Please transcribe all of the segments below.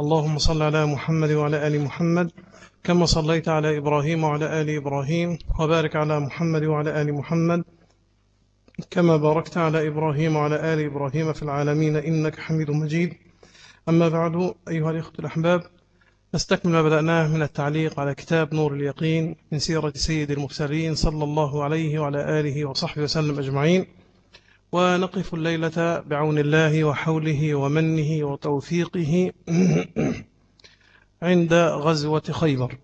اللهم صل على محمد وعلى آل محمد كما صليت على إبراهيم وعلى آل إبراهيم وبارك على محمد وعلى آل محمد كما باركت على إبراهيم وعلى آل إبراهيم في العالمين إنك حميد مجيد. أما بعد أيها الإخوة الأحباب نستكمل ما بدأناه من التعليق على كتاب نور اليقين من سيرة سيد المرسلين صلى الله عليه وعلى آله وصحبه وسلم أجمعين. ونقف الليلة بعون الله وحوله ومنه وتوفيقه عند غزوة خيبر.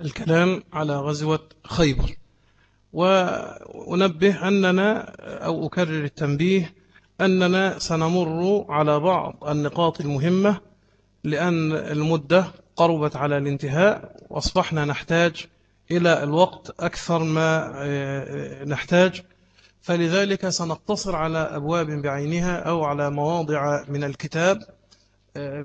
الكلام على غزوة خيبر. وأنبه أننا أو أكرر التنبيه أننا سنمر على بعض النقاط المهمة لأن المدة قربت على الانتهاء وأصبحنا نحتاج إلى الوقت أكثر ما نحتاج. فلذلك سنقتصر على أبواب بعينها أو على مواضع من الكتاب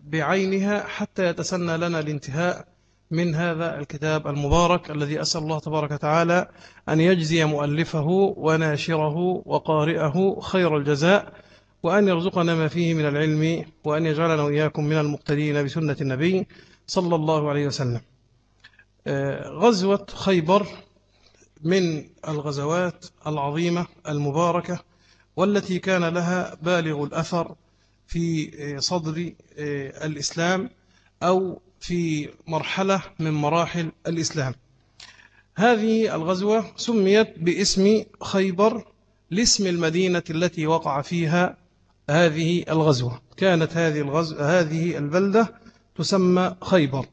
بعينها حتى يتسنى لنا الانتهاء من هذا الكتاب المبارك الذي أسأل الله تبارك وتعالى أن يجزي مؤلفه وناشره وقارئه خير الجزاء وأن يرزقنا ما فيه من العلم وأن يجعلنا وإياكم من المقتدين بسنة النبي صلى الله عليه وسلم. غزوة خيبر من الغزوات العظيمة المباركة والتي كان لها بالغ الأثر في صدر الإسلام أو في مرحلة من مراحل الإسلام. هذه الغزوة سميت باسم خيبر لاسم المدينة التي وقع فيها هذه الغزوة. كانت هذه الغزوة هذه البلدة تسمى خيبر.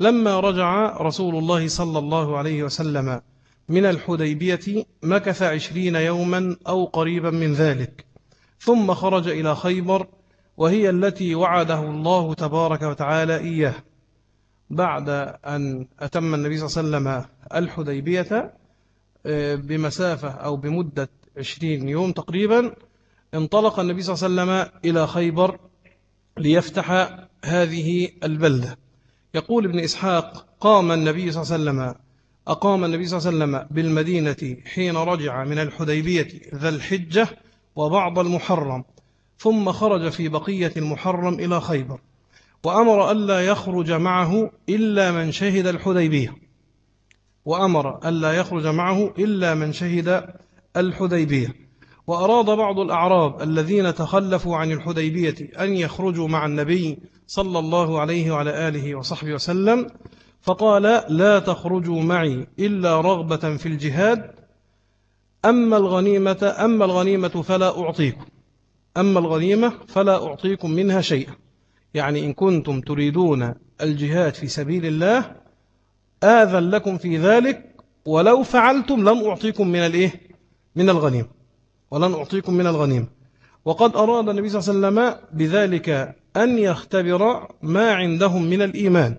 لما رجع رسول الله صلى الله عليه وسلم من الحديبية مكث عشرين يوما أو قريبا من ذلك. ثم خرج إلى خيبر وهي التي وعده الله تبارك وتعالى إياه. بعد أن أتم النبي صلى الله عليه وسلم الحديبية بمسافة أو بمدة عشرين يوم تقريبا انطلق النبي صلى الله عليه وسلم إلى خيبر ليفتح هذه البلدة. يقول ابن إسحاق قام النبي صلى الله عليه وسلم أقام النبي صلى الله عليه وسلم بالمدينة حين رجع من الحديبية ذا الحجة وبعض المحرم ثم خرج في بقية المحرم إلى خيبر وأمر ألا يخرج معه إلا من شهد الحديبية وأمر ألا يخرج معه إلا من شهد الحديبية. وأراد بعض الأعراب الذين تخلفوا عن الحديبية أن يخرجوا مع النبي صلى الله عليه وعلى آله وصحبه وسلم فقال لا تخرجوا معي إلا رغبة في الجهاد أما الغنيمة أما الغنيمة فلا أعطيكم أما الغنيمة فلا أعطيكم منها شيئا. يعني إن كنتم تريدون الجهاد في سبيل الله آذن لكم في ذلك ولو فعلتم لم أعطيكم من الإيه؟ من الغنيمة ولن أعطيكم من الغنيمة. وقد أراد النبي صلى الله عليه وسلم بذلك أن يختبر ما عندهم من الإيمان.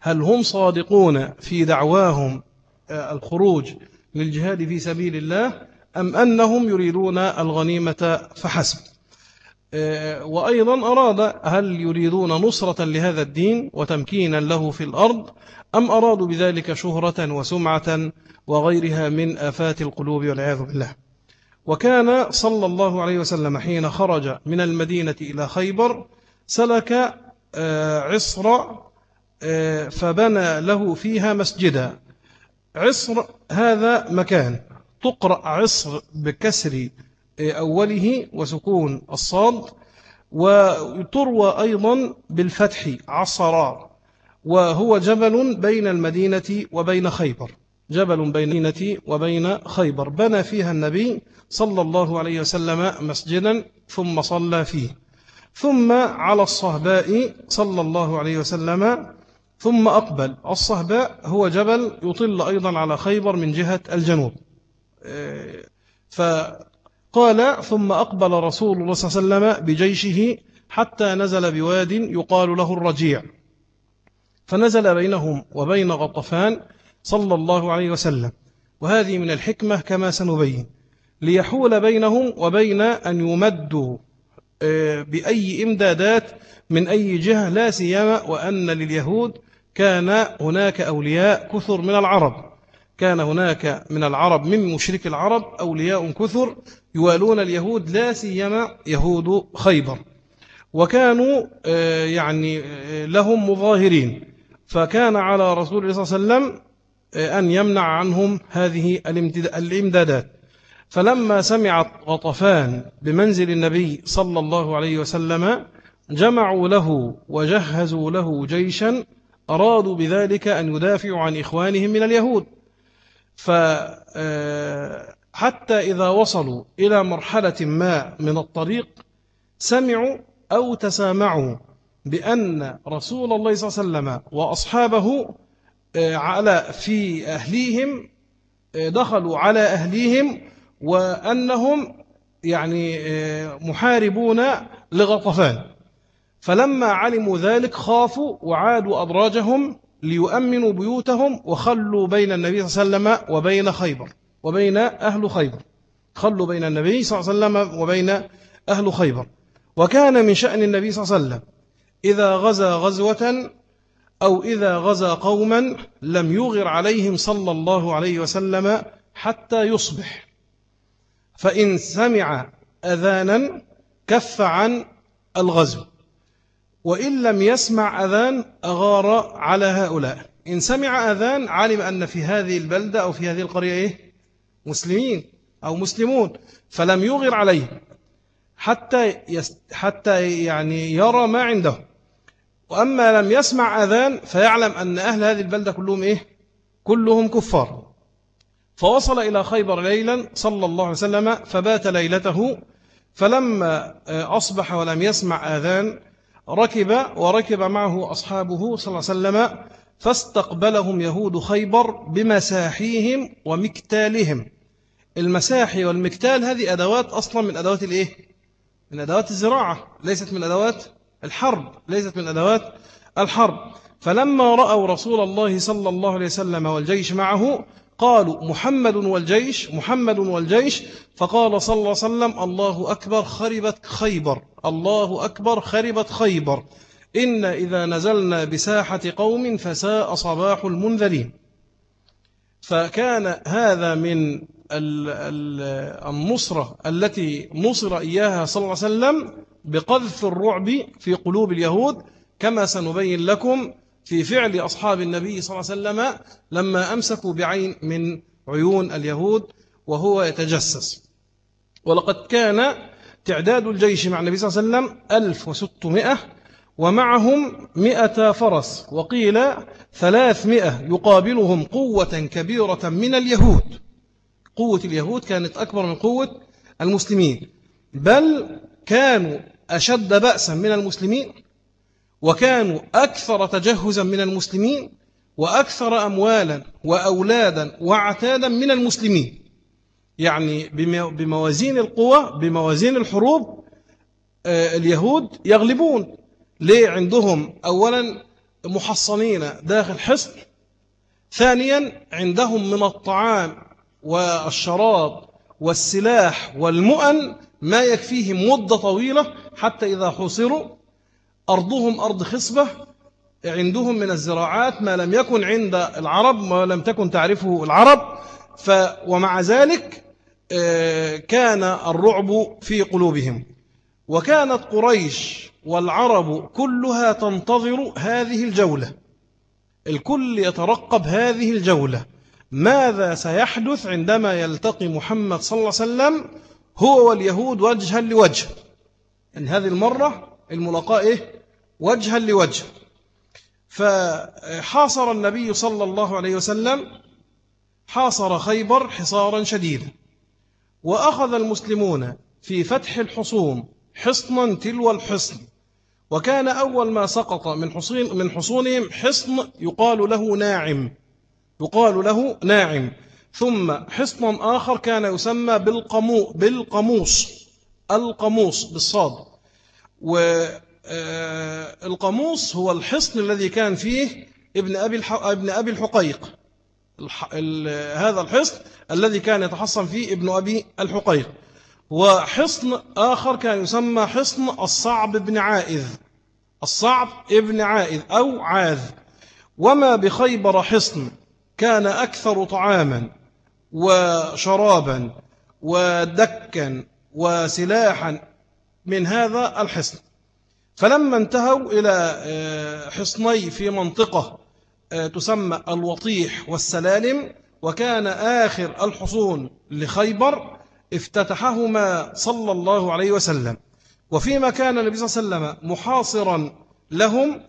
هل هم صادقون في دعواهم الخروج للجهاد في سبيل الله أم أنهم يريدون الغنيمة فحسب؟ وأيضا أراد هل يريدون نصرة لهذا الدين وتمكينا له في الأرض أم أرادوا بذلك شهرة وسمعة وغيرها من آفات القلوب والعياذ بالله؟ وكان صلى الله عليه وسلم حين خرج من المدينة إلى خيبر سلك عصر فبنى له فيها مسجدا. عصر هذا مكان. تقرأ عصر بكسر أوله وسكون الصاد وتروى أيضا بالفتح عصرا وهو جبل بين المدينة وبين خيبر. جبل بين المدينة وبين خيبر. بنى فيها النبي صلى الله عليه وسلم مسجدا ثم صلى فيه. ثم على الصهباء صلى الله عليه وسلم ثم أقبل. الصهباء هو جبل يطل أيضا على خيبر من جهة الجنوب. فقال ثم أقبل رسول الله صلى الله عليه وسلم بجيشه حتى نزل بواد يقال له الرجيع. فنزل بينهم وبين غطفان صلى الله عليه وسلم. وهذه من الحكمة كما سنبين. ليحول بينهم وبين أن يمدوا آه، بأي إمدادات من أي جهة لا سيما وأن لليهود كان هناك أولياء كثر من العرب. كان هناك من العرب من مشرك العرب أولياء كثر يوالون اليهود لا سيما يهود خيبر. وكانوا آه، يعني آه، لهم مظاهرين. فكان على رسول الله صلى الله عليه وسلم أن يمنع عنهم هذه الإمدادات. فلما سمعت غطفان بمنزل النبي صلى الله عليه وسلم جمعوا له وجهزوا له جيشا أرادوا بذلك أن يدافعوا عن إخوانهم من اليهود. فحتى آه، إذا وصلوا إلى مرحلة ما من الطريق سمعوا أو تسامعوا بأن رسول الله صلى الله عليه وسلم وأصحابه آه، على في أهليهم آه، دخلوا على أهليهم وأنهم يعني محاربون لغطفان. فلما علموا ذلك خافوا وعادوا أدراجهم ليؤمنوا بيوتهم وخلوا بين النبي صلى الله عليه وسلم وبين خيبر وبين أهل خيبر. خلوا بين النبي صلى الله عليه وسلم وبين أهل خيبر. وكان من شأن النبي صلى الله عليه وسلم إذا غزا غزوة أو إذا غزا قوما لم يغر عليهم صلى الله عليه وسلم حتى يصبح. فإن سمع أذانا كف عن الغزو. وإن لم يسمع أذان أغار على هؤلاء إن سمع أذان علم أن في هذه البلدة أو في هذه القرية إيه؟ مسلمين أو مسلمون فلم يغر عليه حتى حتى يعني يرى ما عنده وأما لم يسمع أذان فيعلم أن أهل هذه البلدة كلهم إيه؟ كلهم كفار فوصل إلى خيبر ليلا صلى الله عليه وسلم فبات ليلته فلما أصبح ولم يسمع آذان ركب وركب معه أصحابه صلى الله عليه وسلم فاستقبلهم يهود خيبر بمساحيهم ومكتالهم المساحي والمكتال هذه أدوات أصلا من أدوات الإيه؟ من أدوات الزراعة ليست من أدوات الحرب ليست من أدوات الحرب فلما رأوا رسول الله صلى الله عليه وسلم والجيش معه قالوا محمد والجيش محمد والجيش فقال صلى الله عليه وسلم الله أكبر خربت خيبر الله أكبر خربت خيبر. إن إذا نزلنا بساحة قوم فساء صباح المنذرين. فكان هذا من النصرة التي نصر إياها صلى الله عليه وسلم بقذف الرعب في قلوب اليهود كما سنبين لكم في فعل أصحاب النبي صلى الله عليه وسلم لما أمسكوا بعين من عيون اليهود وهو يتجسس. ولقد كان تعداد الجيش مع النبي صلى الله عليه وسلم 1600 ومعهم مئة فرس وقيل ثلاثمائة يقابلهم قوة كبيرة من اليهود. قوة اليهود كانت أكبر من قوة المسلمين بل كانوا أشد بأسا من المسلمين. وكانوا أكثر تجهزا من المسلمين وأكثر أموالا وأولادا وعتادا من المسلمين. يعني بموازين القوى بموازين الحروب آه، اليهود يغلبون. ليه عندهم؟ أولا محصنين داخل حصن. ثانيا عندهم من الطعام والشراب والسلاح والمؤن ما يكفيهم مدة طويلة حتى إذا حصروا أرضهم أرض خصبة عندهم من الزراعات ما لم يكن عند العرب ما لم تكن تعرفه العرب. ف ومع ذلك آه، كان الرعب في قلوبهم. وكانت قريش والعرب كلها تنتظر هذه الجولة. الكل يترقب هذه الجولة. ماذا سيحدث عندما يلتقي محمد صلى الله عليه وسلم؟ هو واليهود وجها لوجه. ان هذه المرة الملاقاة إيه؟ وجها لوجه. فحاصر النبي صلى الله عليه وسلم حاصر خيبر حصارا شديدا. وأخذ المسلمون في فتح الحصون حصنا تلو الحصن. وكان أول ما سقط من حصين من حصونهم حصن يقال له ناعم. يقال له ناعم. ثم حصن آخر كان يسمى بالقمو بالقموس القموس بالصاد. والقموس هو الحصن الذي كان فيه ابن أبي ابن أبي الحقيق. هذا الحصن الذي كان يتحصن فيه ابن أبي الحقيق. وحصن آخر كان يسمى حصن الصعب بن عائذ. الصعب ابن عائذ أو عاذ. وما بخيبر حصن كان أكثر طعاما وشرابا ودكا وسلاحا من هذا الحصن. فلما انتهوا إلى آه، حصني في منطقة آه، تسمى الوطيح والسلالم وكان آخر الحصون لخيبر افتتحهما صلى الله عليه وسلم. وفيما كان النبي صلى الله عليه وسلم محاصرا لهم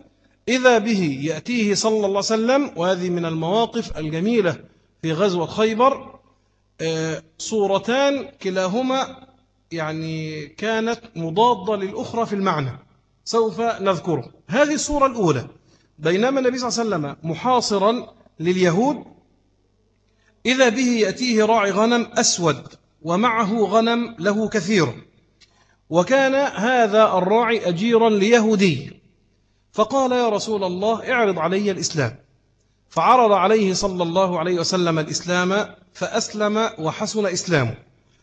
إذا به يأتيه صلى الله عليه وسلم وهذه من المواقف الجميلة في غزوة خيبر آه، صورتان كلاهما يعني كانت مضادة للأخرى في المعنى. سوف نذكره. هذه الصورة الأولى. بينما النبي صلى الله عليه وسلم محاصرا لليهود إذا به يأتيه راعي غنم أسود ومعه غنم له كثير. وكان هذا الراعي أجيرا ليهودي. فقال يا رسول الله اعرض علي الإسلام. فعرض عليه صلى الله عليه وسلم الإسلام فأسلم وحسن إسلامه.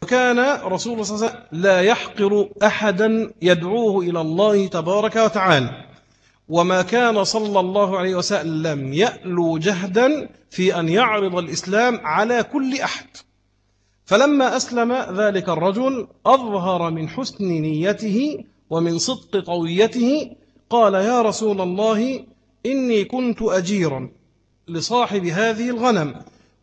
وكان رسول الله صلى الله عليه وسلم لا يحقر أحدا يدعوه إلى الله تبارك وتعالى. وما كان صلى الله عليه وسلم يألو جهدا في أن يعرض الإسلام على كل أحد. فلما أسلم ذلك الرجل أظهر من حسن نيته ومن صدق طويته قال يا رسول الله إني كنت أجيرا لصاحب هذه الغنم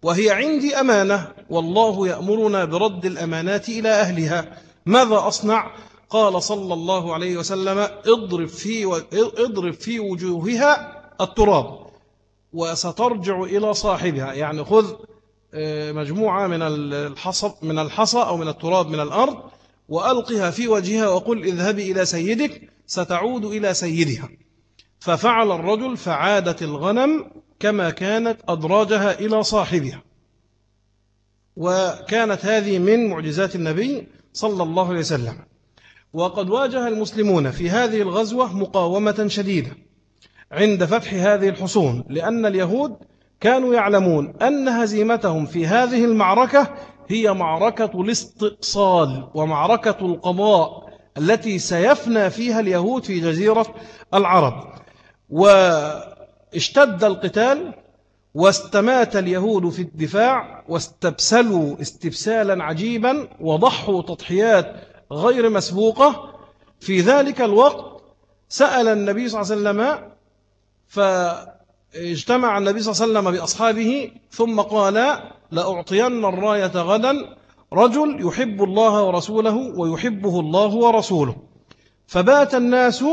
وهي عندي أمانة والله يأمرنا برد الأمانات إلى أهلها. ماذا أصنع؟ قال صلى الله عليه وسلم اضرب في, اضرب في وجوهها التراب وسترجع إلى صاحبها. يعني خذ آه، مجموعة من الحصى من الحصى أو من التراب من الأرض وألقها في وجهها وقل اذهبي إلى سيدك ستعود إلى سيدها. ففعل الرجل فعادت الغنم كما كانت أدراجها إلى صاحبها. وكانت هذه من معجزات النبي صلى الله عليه وسلم. وقد واجه المسلمون في هذه الغزوة مقاومة شديدة عند فتح هذه الحصون لأن اليهود كانوا يعلمون أن هزيمتهم في هذه المعركة هي معركة الاستئصال ومعركة القضاء التي سيفنى فيها اليهود في جزيرة العرب. واشتد القتال واستمات اليهود في الدفاع واستبسلوا استبسالا عجيبا وضحوا تضحيات غير مسبوقة. في ذلك الوقت سأل النبي صلى الله عليه وسلم فاجتمع النبي صلى الله عليه وسلم بأصحابه ثم قال لأعطين الراية غدا رجل يحب الله ورسوله ويحبه الله ورسوله. فبات الناس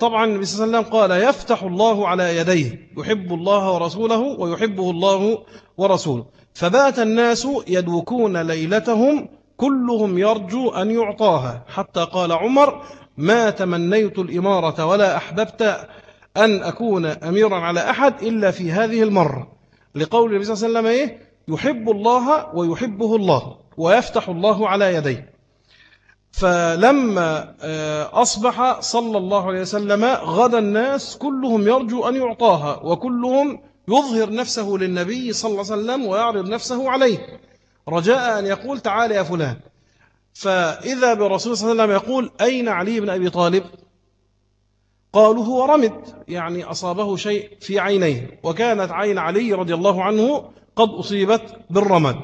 طبعا النبي صلى الله عليه وسلم قال يفتح الله على يديه يحب الله ورسوله ويحبه الله ورسوله. فبات الناس يدوكون ليلتهم كلهم يرجو أن يعطاها. حتى قال عمر ما تمنيت الإمارة ولا أحببت أن أكون أميرا على أحد إلا في هذه المرة. لقول النبي صلى الله عليه وسلم إيه؟ يحب الله ويحبه الله ويفتح الله على يديه. فلما آه، أصبح صلى الله عليه وسلم غدا الناس كلهم يرجو أن يعطاها وكلهم يظهر نفسه للنبي صلى الله عليه وسلم ويعرض نفسه عليه. رجاء أن يقول تعال يا فلان. فإذا برسول صلى الله عليه وسلم يقول أين علي بن أبي طالب؟ قالوا هو رمد يعني أصابه شيء في عينيه وكانت عين علي رضي الله عنه قد أصيبت بالرمد.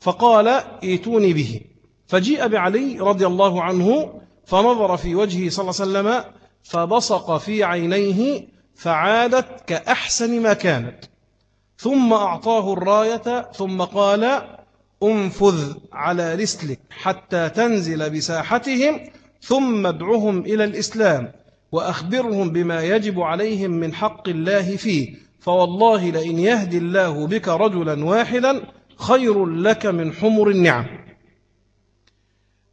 فقال ايتوني به. فجيء بعلي رضي الله عنه فنظر في وجهه صلى الله عليه وسلم فبصق في عينيه فعادت كأحسن ما كانت. ثم أعطاه الراية ثم قال انفذ على رسلك حتى تنزل بساحتهم ثم ادعهم إلى الإسلام وأخبرهم بما يجب عليهم من حق الله فيه. فوالله لئن يهدي الله بك رجلا واحدا خير لك من حمر النعم.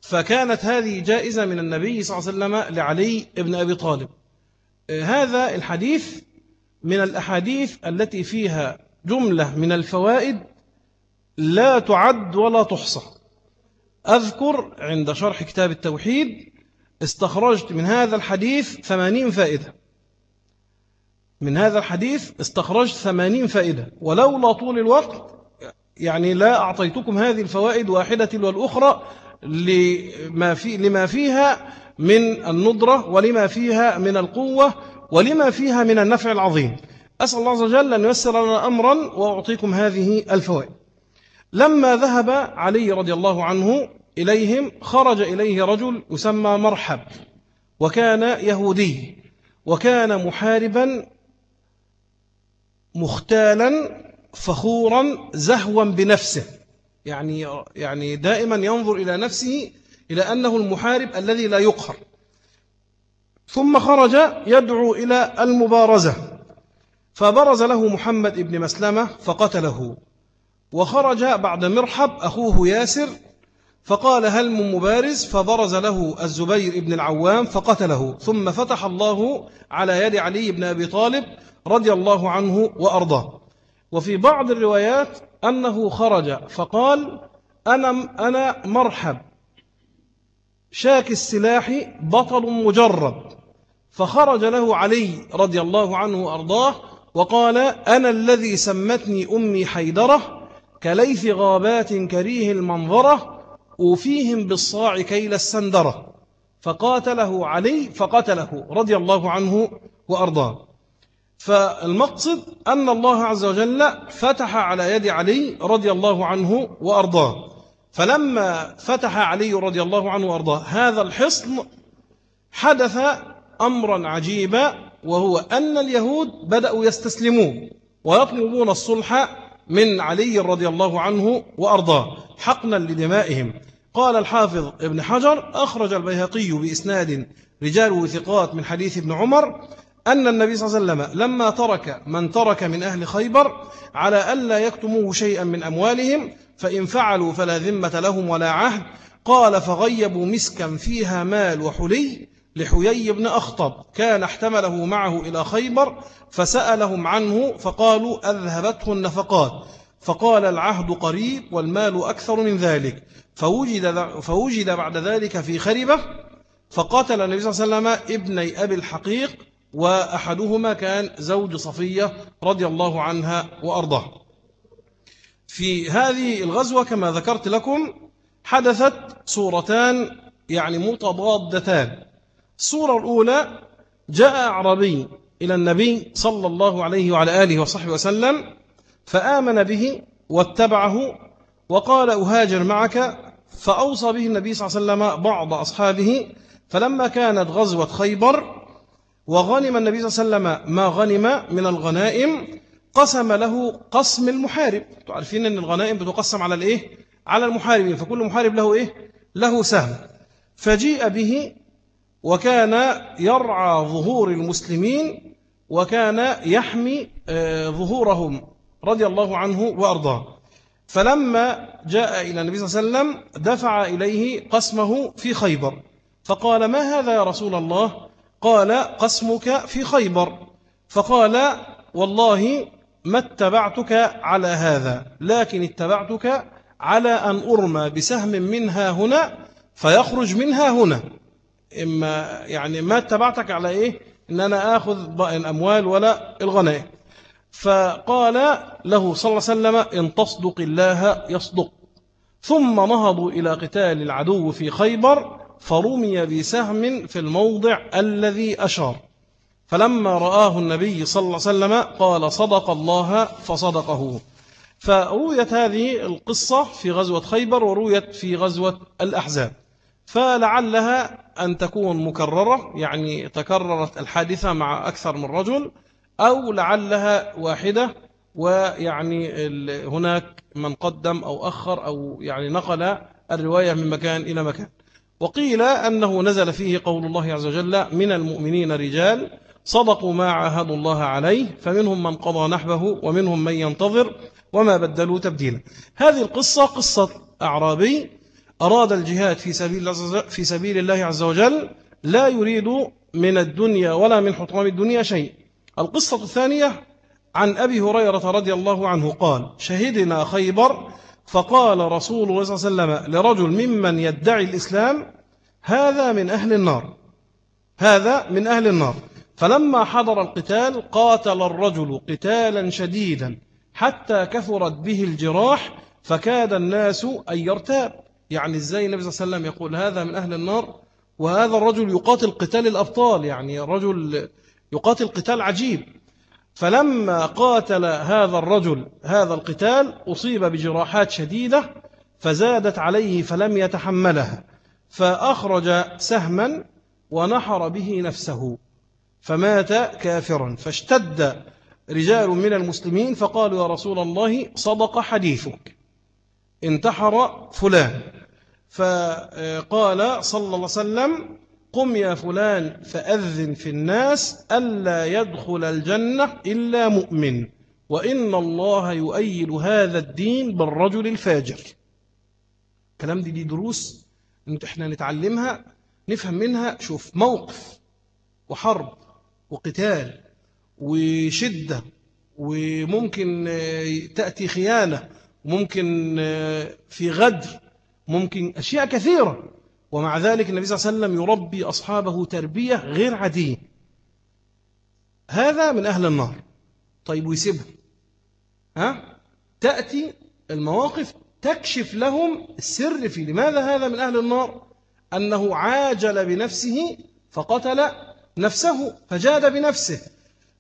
فكانت هذه جائزة من النبي صلى الله عليه وسلم لعلي بن أبي طالب. هذا الحديث من الأحاديث التي فيها جملة من الفوائد لا تعد ولا تحصى. أذكر عند شرح كتاب التوحيد استخرجت من هذا الحديث ثمانين فائدة. من هذا الحديث استخرجت ثمانين فائدة. ولولا طول الوقت يعني لا أعطيتكم هذه الفوائد واحدة والأخرى لما, في لما فيها من الندرة ولما فيها من القوة ولما فيها من النفع العظيم. أسأل الله عز وجل أن ييسر لنا أمرا وأعطيكم هذه الفوائد. لما ذهب علي رضي الله عنه إليهم خرج إليه رجل يسمى مرحب وكان يهودي وكان محاربا مختالا فخورا زهوا بنفسه. يعني يعني دائما ينظر إلى نفسه إلى أنه المحارب الذي لا يقهر. ثم خرج يدعو إلى المبارزة. فبرز له محمد بن مسلمة فقتله. وخرج بعد مرحب أخوه ياسر فقال هل من مبارز؟ فبرز له الزبير بن العوام فقتله. ثم فتح الله على يد علي بن أبي طالب رضي الله عنه وأرضاه. وفي بعض الروايات أنه خرج فقال أنا, أنا مرحب. شاك السلاح بطل مجرد. فخرج له علي رضي الله عنه وأرضاه وقال أنا الذي سمتني أمي حيدرة كليث غابات كريه المنظرة وفيهم بالصاع كيل السندرة. فقاتله علي فقتله رضي الله عنه وأرضاه. فالمقصد أن الله عز وجل فتح على يد علي رضي الله عنه وأرضاه. فلما فتح علي رضي الله عنه وأرضاه هذا الحصن حدث أمرا عجيبا وهو أن اليهود بدأوا يستسلمون ويطلبون الصلح من علي رضي الله عنه وأرضاه حقنا لدمائهم. قال الحافظ ابن حجر أخرج البيهقي بإسناد رجال وثقات من حديث ابن عمر أن النبي صلى الله عليه وسلم لما ترك من ترك من أهل خيبر على ألا يكتموه شيئا من أموالهم فإن فعلوا فلا ذمة لهم ولا عهد. قال فغيبوا مسكا فيها مال وحلي لحيي بن أخطب. كان احتمله معه إلى خيبر فسألهم عنه فقالوا أذهبته النفقات. فقال العهد قريب والمال أكثر من ذلك. فوجد, فوجد بعد ذلك في خربة فقاتل النبي صلى الله عليه وسلم ابني أبي الحقيق وأحدهما كان زوج صفية رضي الله عنها وأرضاه. في هذه الغزوة كما ذكرت لكم حدثت صورتان يعني متضادتان. الصورة الأولى جاء أعرابي إلى النبي صلى الله عليه وعلى آله وصحبه وسلم فآمن به واتبعه وقال أهاجر معك. فأوصى به النبي صلى الله عليه وسلم بعض أصحابه. فلما كانت غزوة خيبر وغنم النبي صلى الله عليه وسلم ما غنم من الغنائم قسم له قسم المحارب. تعرفين أن الغنائم بتقسم على الإيه؟ على المحاربين فكل محارب له إيه؟ له سهم. فجيء به وكان يرعى ظهور المسلمين وكان يحمي آه، ظهورهم رضي الله عنه وأرضاه. فلما جاء إلى النبي صلى الله عليه وسلم دفع إليه قسمه في خيبر. فقال ما هذا يا رسول الله؟ قال قسمك في خيبر. فقال والله ما اتبعتك على هذا لكن اتبعتك على أن أرمى بسهم منها هنا فيخرج منها هنا. إما يعني ما اتبعتك على إيه؟ إن أنا آخذ الأموال ولا الغنائم. فقال له صلى الله عليه وسلم إن تصدق الله يصدق. ثم نهضوا إلى قتال العدو في خيبر فرمي بسهم في الموضع الذي أشار. فلما رآه النبي صلى الله عليه وسلم قال صدق الله فصدقه. فرويت هذه القصة في غزوة خيبر ورويت في غزوة الأحزاب. فلعلها أن تكون مكررة يعني تكررت الحادثة مع أكثر من رجل أو لعلها واحدة ويعني هناك من قدم أو أخر أو يعني نقل الرواية من مكان إلى مكان. وقيل أنه نزل فيه قول الله عز وجل من المؤمنين رجال صدقوا ما عاهدوا الله عليه فمنهم من قضى نحبه ومنهم من ينتظر وما بدلوا تبديلا. هذه القصة قصة أعرابي أراد الجهاد في سبيل, في سبيل الله عز وجل لا يريد من الدنيا ولا من حطام الدنيا شيء. القصة الثانية عن أبي هريرة رضي الله عنه قال شهدنا خيبر فقال رسول الله صلى الله عليه وسلم لرجل ممن يدعي الإسلام هذا من أهل النار. هذا من أهل النار. فلما حضر القتال قاتل الرجل قتالا شديدا حتى كثرت به الجراح فكاد الناس أن يرتاب. يعني إزاي النبي صلى الله عليه وسلم يقول هذا من أهل النار؟ وهذا الرجل يقاتل قتال الأبطال. يعني رجل يقاتل قتال عجيب. فلما قاتل هذا الرجل هذا القتال أصيب بجراحات شديدة فزادت عليه فلم يتحملها فأخرج سهما ونحر به نفسه فمات كافرا فاشتد رجال من المسلمين فقالوا يا رسول الله صدق حديثك انتحر فلان فقال صلى الله عليه وسلم قم يا فلان فأذن في الناس ألا يدخل الجنة إلا مؤمن وإن الله يؤيد هذا الدين بالرجل الفاجر. كلام دي, دي دروس انت إحنا نتعلمها نفهم منها شوف موقف وحرب وقتال وشدة وممكن تأتي خيانة وممكن في غدر ممكن أشياء كثيرة. ومع ذلك النبي صلى الله عليه وسلم يربي أصحابه تربية غير عادية. هذا من أهل النار. طيب ويسيبهم ها؟ تأتي المواقف تكشف لهم السر في لماذا هذا من أهل النار؟ أنه عاجل بنفسه فقتل نفسه فجاد بنفسه.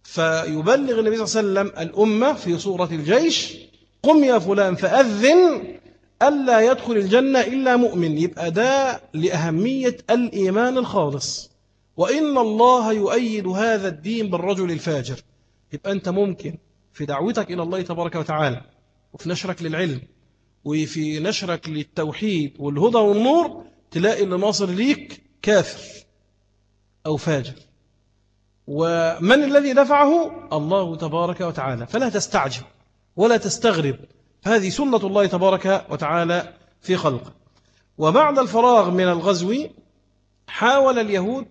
فيبلغ النبي صلى الله عليه وسلم الأمة في صورة الجيش قم يا فلان فأذن ألا يدخل الجنة إلا مؤمن. يبقى ده لأهمية الإيمان الخالص. وإن الله يؤيد هذا الدين بالرجل الفاجر. يبقى أنت ممكن في دعوتك إلى الله تبارك وتعالى وفي نشرك للعلم وفي نشرك للتوحيد والهدى والنور تلاقي اللي ناصر ليك كافر أو فاجر. ومن الذي دفعه؟ الله تبارك وتعالى. فلا تستعجب ولا تستغرب. هذه سنة الله تبارك وتعالى في خلقه. وبعد الفراغ من الغزو حاول اليهود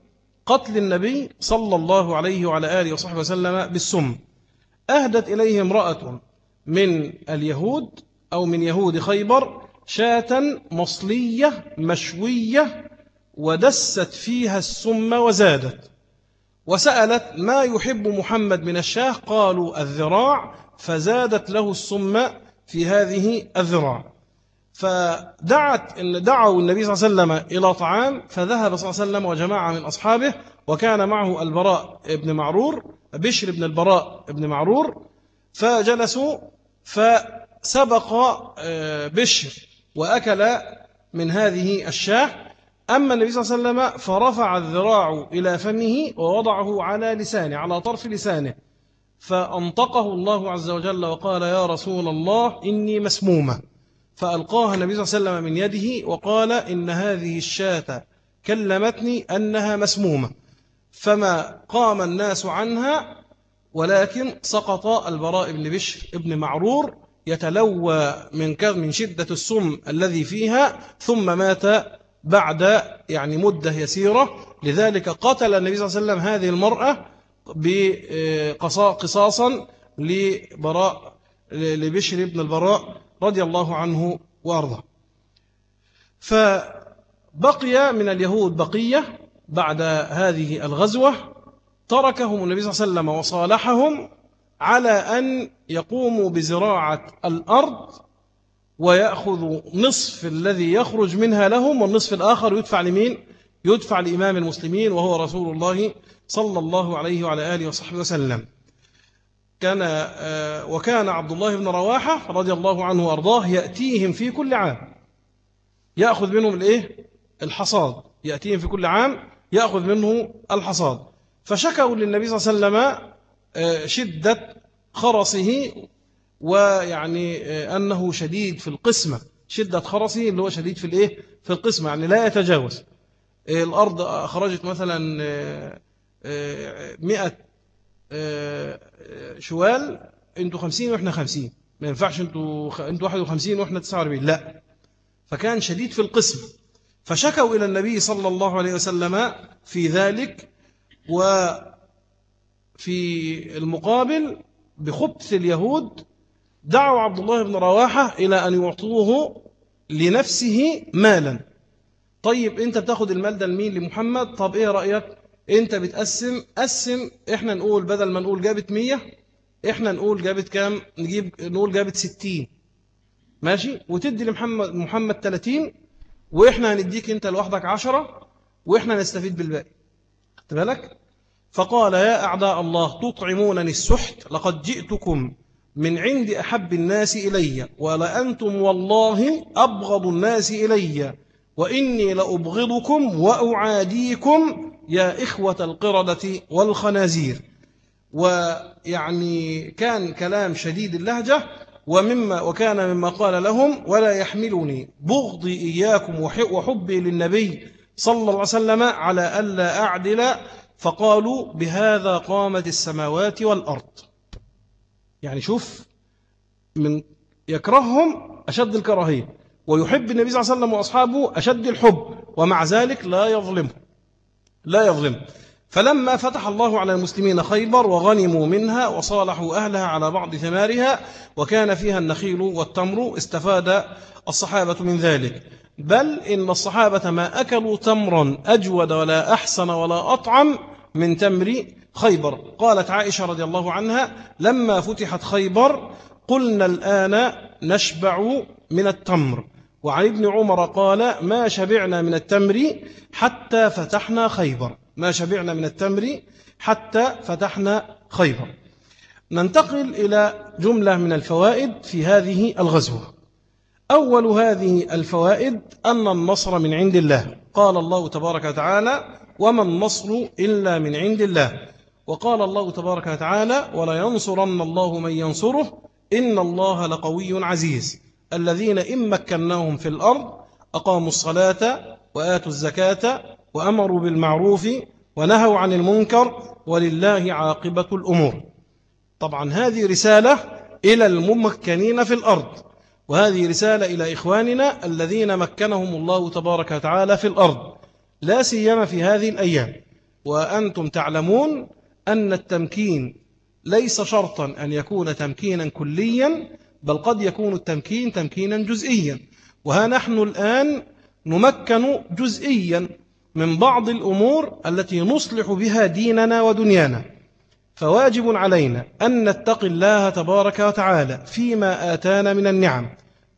قتل النبي صلى الله عليه وعلى آله وصحبه وسلم بالسم. أهدت إليه امرأة من اليهود أو من يهود خيبر شاة مصلية مشوية ودست فيها السم وزادت. وسألت ما يحب محمد من الشاه؟ قالوا الذراع. فزادت له السم في هذه الذراع فدعت إن دعوا النبي صلى الله عليه وسلم إلى طعام فذهب صلى الله عليه وسلم وجماعة من أصحابه وكان معه البراء ابن معرور بشر بن البراء ابن معرور فجلسوا فسبق آه، بشر وأكل من هذه الشاة. أما النبي صلى الله عليه وسلم فرفع الذراع إلى فمه ووضعه على لسانه على طرف لسانه. فأنطقه الله عز وجل وقال يا رسول الله إني مسمومة. فألقاها النبي صلى الله عليه وسلم من يده وقال إن هذه الشاة كلمتني أنها مسمومة. فما قام الناس عنها ولكن سقط البراء بن بشر ابن معرور يتلوى من من شدة السم الذي فيها ثم مات بعد يعني مدة يسيرة. لذلك قتل النبي صلى الله عليه وسلم هذه المرأة قصاصا لبراء لبشر بن البراء رضي الله عنه وأرضاه فبقي من اليهود بقية بعد هذه الغزوة تركهم النبي صلى الله عليه وسلم وصالحهم على أن يقوموا بزراعة الأرض ويأخذ نصف الذي يخرج منها لهم والنصف الآخر يدفع لمين؟ يدفع لإمام المسلمين وهو رسول الله صلى الله عليه وعلى آله وصحبه وسلم. كان آه، وكان عبد الله بن رواحة رضي الله عنه وأرضاه يأتيهم في كل عام. يأخذ منهم الإيه؟ الحصاد. يأتيهم في كل عام يأخذ منه الحصاد. فشكوا للنبي صلى الله عليه وسلم آه، شدة خرصه ويعني آه، أنه شديد في القسمة. شدة خرصه اللي هو شديد في الإيه؟ في القسمة يعني لا يتجاوز. الأرض أخرجت مثلا مئة شوال أنتوا خمسين وإحنا خمسين. ما ينفعش أنتوا أنتوا 51 وإحنا 49 لا. فكان شديد في القسم. فشكوا إلى النبي صلى الله عليه وسلم في ذلك وفي المقابل بخبث اليهود دعوا عبد الله بن رواحة إلى أن يعطوه لنفسه مالا. طيب أنت بتاخد المال ده لمين؟ لمحمد؟ طب إيه رأيك؟ انت بتقسم قسم إحنا نقول بدل ما نقول جابت مية إحنا نقول جابت كام؟ نجيب نقول جابت ستين. ماشي؟ وتدي لمحمد محمد 30 وإحنا هنديك انت لوحدك 10 وإحنا نستفيد بالباقي. خدت بالك؟ فقال يا أعداء الله تطعمونني السحت لقد جئتكم من عند أحب الناس إلي ولأنتم والله أبغض الناس إلي. وإني لأبغضكم وأعاديكم يا إخوة القردة والخنازير. ويعني كان كلام شديد اللهجة ومما وكان مما قال لهم ولا يحملني بغضي إياكم وحبي للنبي صلى الله عليه وسلم على ألا أعدل فقالوا بهذا قامت السماوات والأرض. يعني شوف من يكرههم أشد الكراهية. ويحب النبي صلى الله عليه وسلم وأصحابه أشد الحب ومع ذلك لا يظلمه. لا يظلمه. فلما فتح الله على المسلمين خيبر وغنموا منها وصالحوا أهلها على بعض ثمارها وكان فيها النخيل والتمر استفاد الصحابة من ذلك. بل إن الصحابة ما أكلوا تمرا أجود ولا أحسن ولا أطعم من تمر خيبر. قالت عائشة رضي الله عنها لما فتحت خيبر قلنا الآن نشبع من التمر. وعن ابن عمر قال ما شبعنا من التمر حتى فتحنا خيبر. ما شبعنا من التمر حتى فتحنا خيبر. ننتقل إلى جملة من الفوائد في هذه الغزوة. أول هذه الفوائد أن النصر من عند الله. قال الله تبارك وتعالى وما النصر إلا من عند الله. وقال الله تبارك وتعالى ولا ينصرن الله من ينصره إن الله لقوي عزيز. الذين إن مكناهم في الأرض أقاموا الصلاة وآتوا الزكاة وأمروا بالمعروف ونهوا عن المنكر ولله عاقبة الأمور. طبعا هذه رسالة إلى الممكنين في الأرض وهذه رسالة إلى إخواننا الذين مكنهم الله تبارك وتعالى في الأرض. لا سيما في هذه الأيام. وأنتم تعلمون أن التمكين ليس شرطا أن يكون تمكينا كليا بل قد يكون التمكين تمكينا جزئيا وها نحن الآن نمكن جزئيا من بعض الأمور التي نصلح بها ديننا ودنيانا. فواجب علينا أن نتقي الله تبارك وتعالى فيما آتانا من النعم.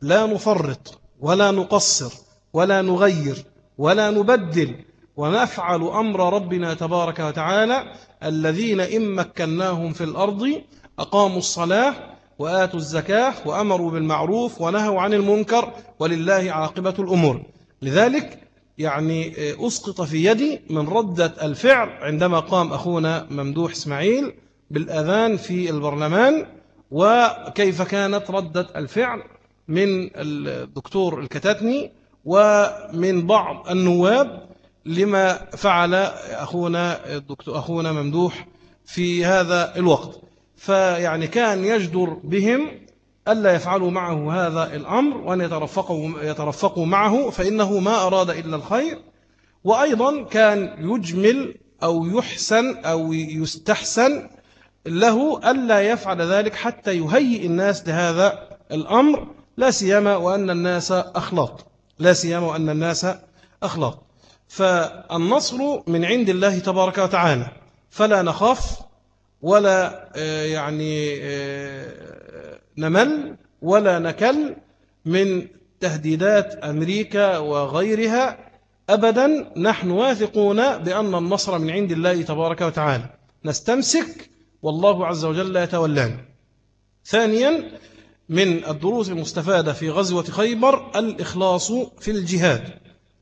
لا نفرط ولا نقصر ولا نغير ولا نبدل ونفعل أمر ربنا تبارك وتعالى الذين إن مكناهم في الأرض أقاموا الصلاة وآتوا الزكاة وأمروا بالمعروف ونهوا عن المنكر ولله عاقبة الأمور. لذلك يعني أسقط في يدي من ردة الفعل عندما قام أخونا ممدوح إسماعيل بالأذان في البرلمان وكيف كانت ردة الفعل من الدكتور الكتاتني ومن بعض النواب لما فعل أخونا, الدكتور أخونا ممدوح في هذا الوقت. فيعني كان يجدر بهم ألا يفعلوا معه هذا الأمر وأن يترفقوا, يترفقوا معه فإنه ما أراد إلا الخير. وأيضا كان يجمل أو يحسن أو يستحسن له ألا يفعل ذلك حتى يهيئ الناس لهذا الأمر لا سيما وأن الناس أخلاق لا سيما وأن الناس أخلاق فالنصر من عند الله تبارك وتعالى. فلا نخاف ولا آه، يعني آه، نمل ولا نكل من تهديدات أمريكا وغيرها. أبدا نحن واثقون بأن النصر من عند الله تبارك وتعالى. نستمسك والله عز وجل يتولانا ثانيا من الدروس المستفادة في غزوة خيبر الإخلاص في الجهاد.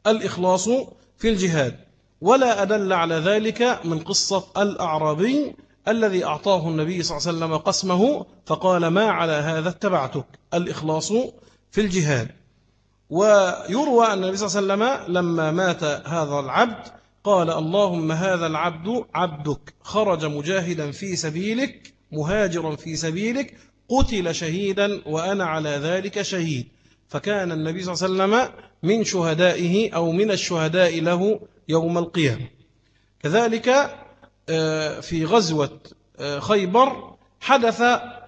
الإخلاص في الجهاد. ولا أدل على ذلك من قصة الأعرابي الذي أعطاه النبي صلى الله عليه وسلم قسمه فقال ما على هذا اتبعتك؟ الإخلاص في الجهاد. ويروى أن النبي صلى الله عليه وسلم لما مات هذا العبد قال اللهم هذا العبد عبدك. خرج مجاهدا في سبيلك مهاجرا في سبيلك قتل شهيدا وأنا على ذلك شهيد. فكان النبي صلى الله عليه وسلم من شهدائه أو من الشهداء له يوم القيامة. كذلك في غزوة آه، خيبر حدث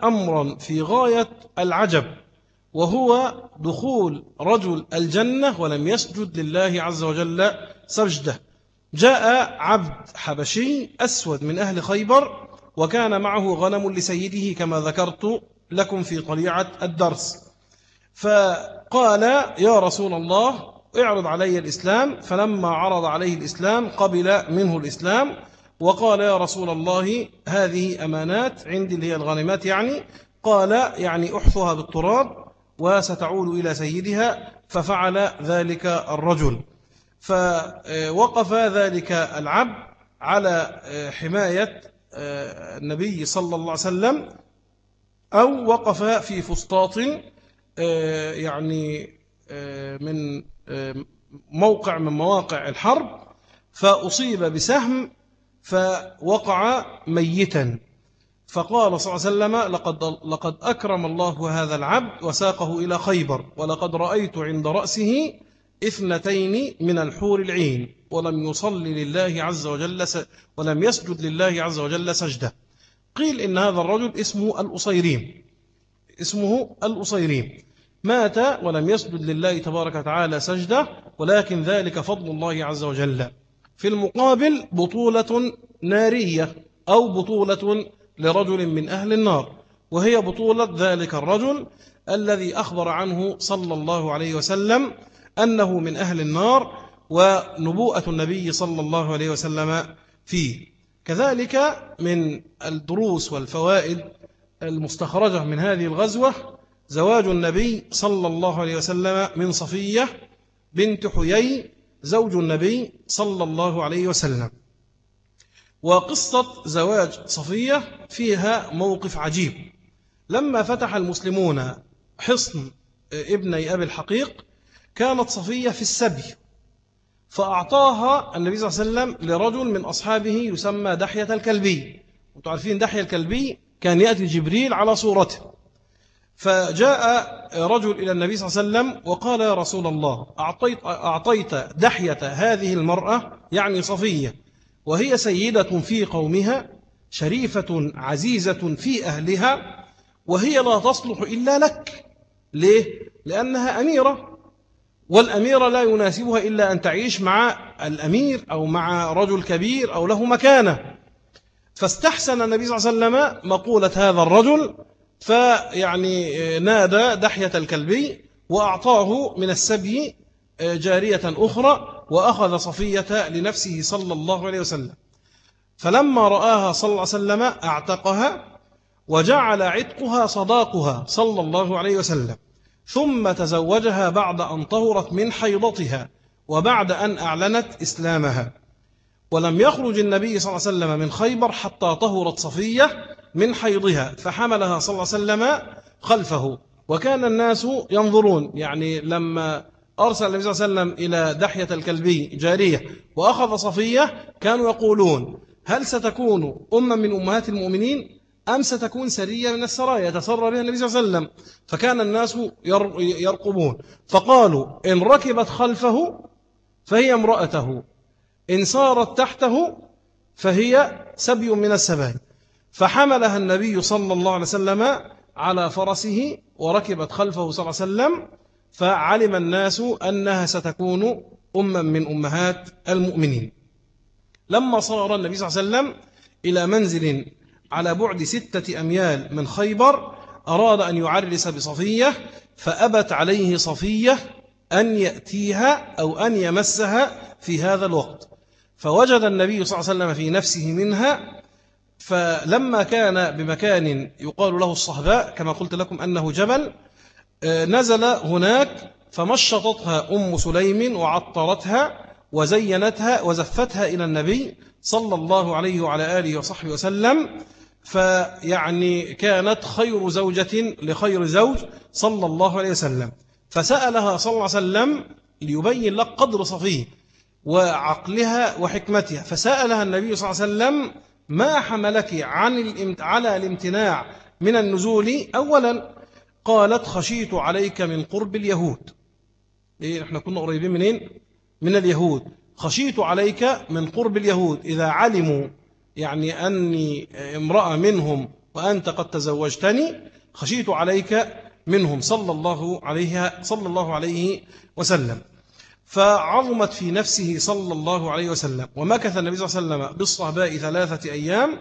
أمرا في غاية العجب وهو دخول رجل الجنة ولم يسجد لله عز وجل سجدة. جاء عبد حبشي أسود من أهل خيبر وكان معه غنم لسيده كما ذكرت لكم في طليعة الدرس. فقال يا رسول الله اعرض علي الإسلام. فلما عرض عليه الإسلام قبل منه الإسلام وقال يا رسول الله هذه أمانات عندي اللي هي الغنمات يعني. قال يعني أحفها بالتراب وستعود إلى سيدها ففعل ذلك الرجل. فوقف ذلك العبد على حماية النبي صلى الله عليه وسلم أو وقف في فسطاط يعني من موقع من مواقع الحرب فأصيب بسهم فوقع ميتا. فقال صلى الله عليه وسلم لقد, لقد أكرم الله هذا العبد وساقه إلى خيبر ولقد رأيت عند رأسه اثنتين من الحور العين ولم يصلي لله عز وجل. ولم يسجد لله عز وجل سجدة. قيل إن هذا الرجل اسمه الأصيريم اسمه الأصيريم مات ولم يسجد لله تبارك وتعالى سجدة ولكن ذلك فضل الله عز وجل. في المقابل بطولة نارية أو بطولة لرجل من أهل النار وهي بطولة ذلك الرجل الذي أخبر عنه صلى الله عليه وسلم أنه من أهل النار ونبوءة النبي صلى الله عليه وسلم فيه. كذلك من الدروس والفوائد المستخرجة من هذه الغزوة زواج النبي صلى الله عليه وسلم من صفية بنت حيي زوج النبي صلى الله عليه وسلم. وقصة زواج صفية فيها موقف عجيب. لما فتح المسلمون حصن ابني أبي الحقيق كانت صفية في السبي فأعطاها النبي صلى الله عليه وسلم لرجل من أصحابه يسمى دحية الكلبي. وتعرفين دحية الكلبي كان يأتي جبريل على صورته. فجاء رجل إلى النبي صلى الله عليه وسلم وقال يا رسول الله أعطيت, أعطيت دحية هذه المرأة يعني صفية وهي سيدة في قومها شريفة عزيزة في أهلها وهي لا تصلح إلا لك ليه؟ لأنها أميرة والأميرة لا يناسبها إلا أن تعيش مع الأمير أو مع رجل كبير أو له مكانة فاستحسن النبي صلى الله عليه وسلم مقولة هذا الرجل فيعني نادى دحية الكلبي وأعطاه من السبي جارية أخرى وأخذ صفية لنفسه صلى الله عليه وسلم. فلما رآها صلى الله عليه وسلم أعتقها وجعل عتقها صداقها صلى الله عليه وسلم. ثم تزوجها بعد أن طهرت من حيضتها وبعد أن أعلنت إسلامها. ولم يخرج النبي صلى الله عليه وسلم من خيبر حتى طهرت صفية من حيضها فحملها صلى الله عليه وسلم خلفه. وكان الناس ينظرون يعني لما أرسل النبي صلى الله عليه وسلم إلى دحية الكلبي جارية وأخذ صفية كانوا يقولون هل ستكون أما من أمهات المؤمنين أم ستكون سرية من السرايا؟ يتسرى بها النبي صلى الله عليه وسلم. فكان الناس يرقبون. فقالوا إن ركبت خلفه فهي امرأته إن صارت تحته فهي سبي من السباي فحملها النبي صلى الله عليه وسلم على فرسه وركبت خلفه صلى الله عليه وسلم فعلم الناس أنها ستكون أما من أمهات المؤمنين. لما صار النبي صلى الله عليه وسلم إلى منزل على بعد ستة أميال من خيبر أراد أن يعرس بصفية فأبت عليه صفية أن يأتيها أو أن يمسها في هذا الوقت. فوجد النبي صلى الله عليه وسلم في نفسه منها فلما كان بمكان يقال له الصهباء كما قلت لكم أنه جبل آه، نزل هناك فمشطتها أم سليم وعطرتها وزينتها وزفتها إلى النبي صلى الله عليه وعلى آله وصحبه وسلم. فيعني كانت خير زوجة لخير زوج صلى الله عليه وسلم. فسألها صلى الله عليه وسلم ليبين لك قدر صفية وعقلها وحكمتها. فسألها النبي صلى الله عليه وسلم ما حملك عن على الامتناع من النزول؟ أولا قالت خشيت عليك من قرب اليهود. إيه إحنا كنا قريبين منين؟ من اليهود. خشيت عليك من قرب اليهود. إذا علموا يعني أني امرأة منهم وأنت قد تزوجتني خشيت عليك منهم. صلى الله عليه صلى الله عليه وسلم. فعظمت في نفسه صلى الله عليه وسلم. ومكث النبي صلى الله عليه وسلم بالصهباء ثلاثة أيام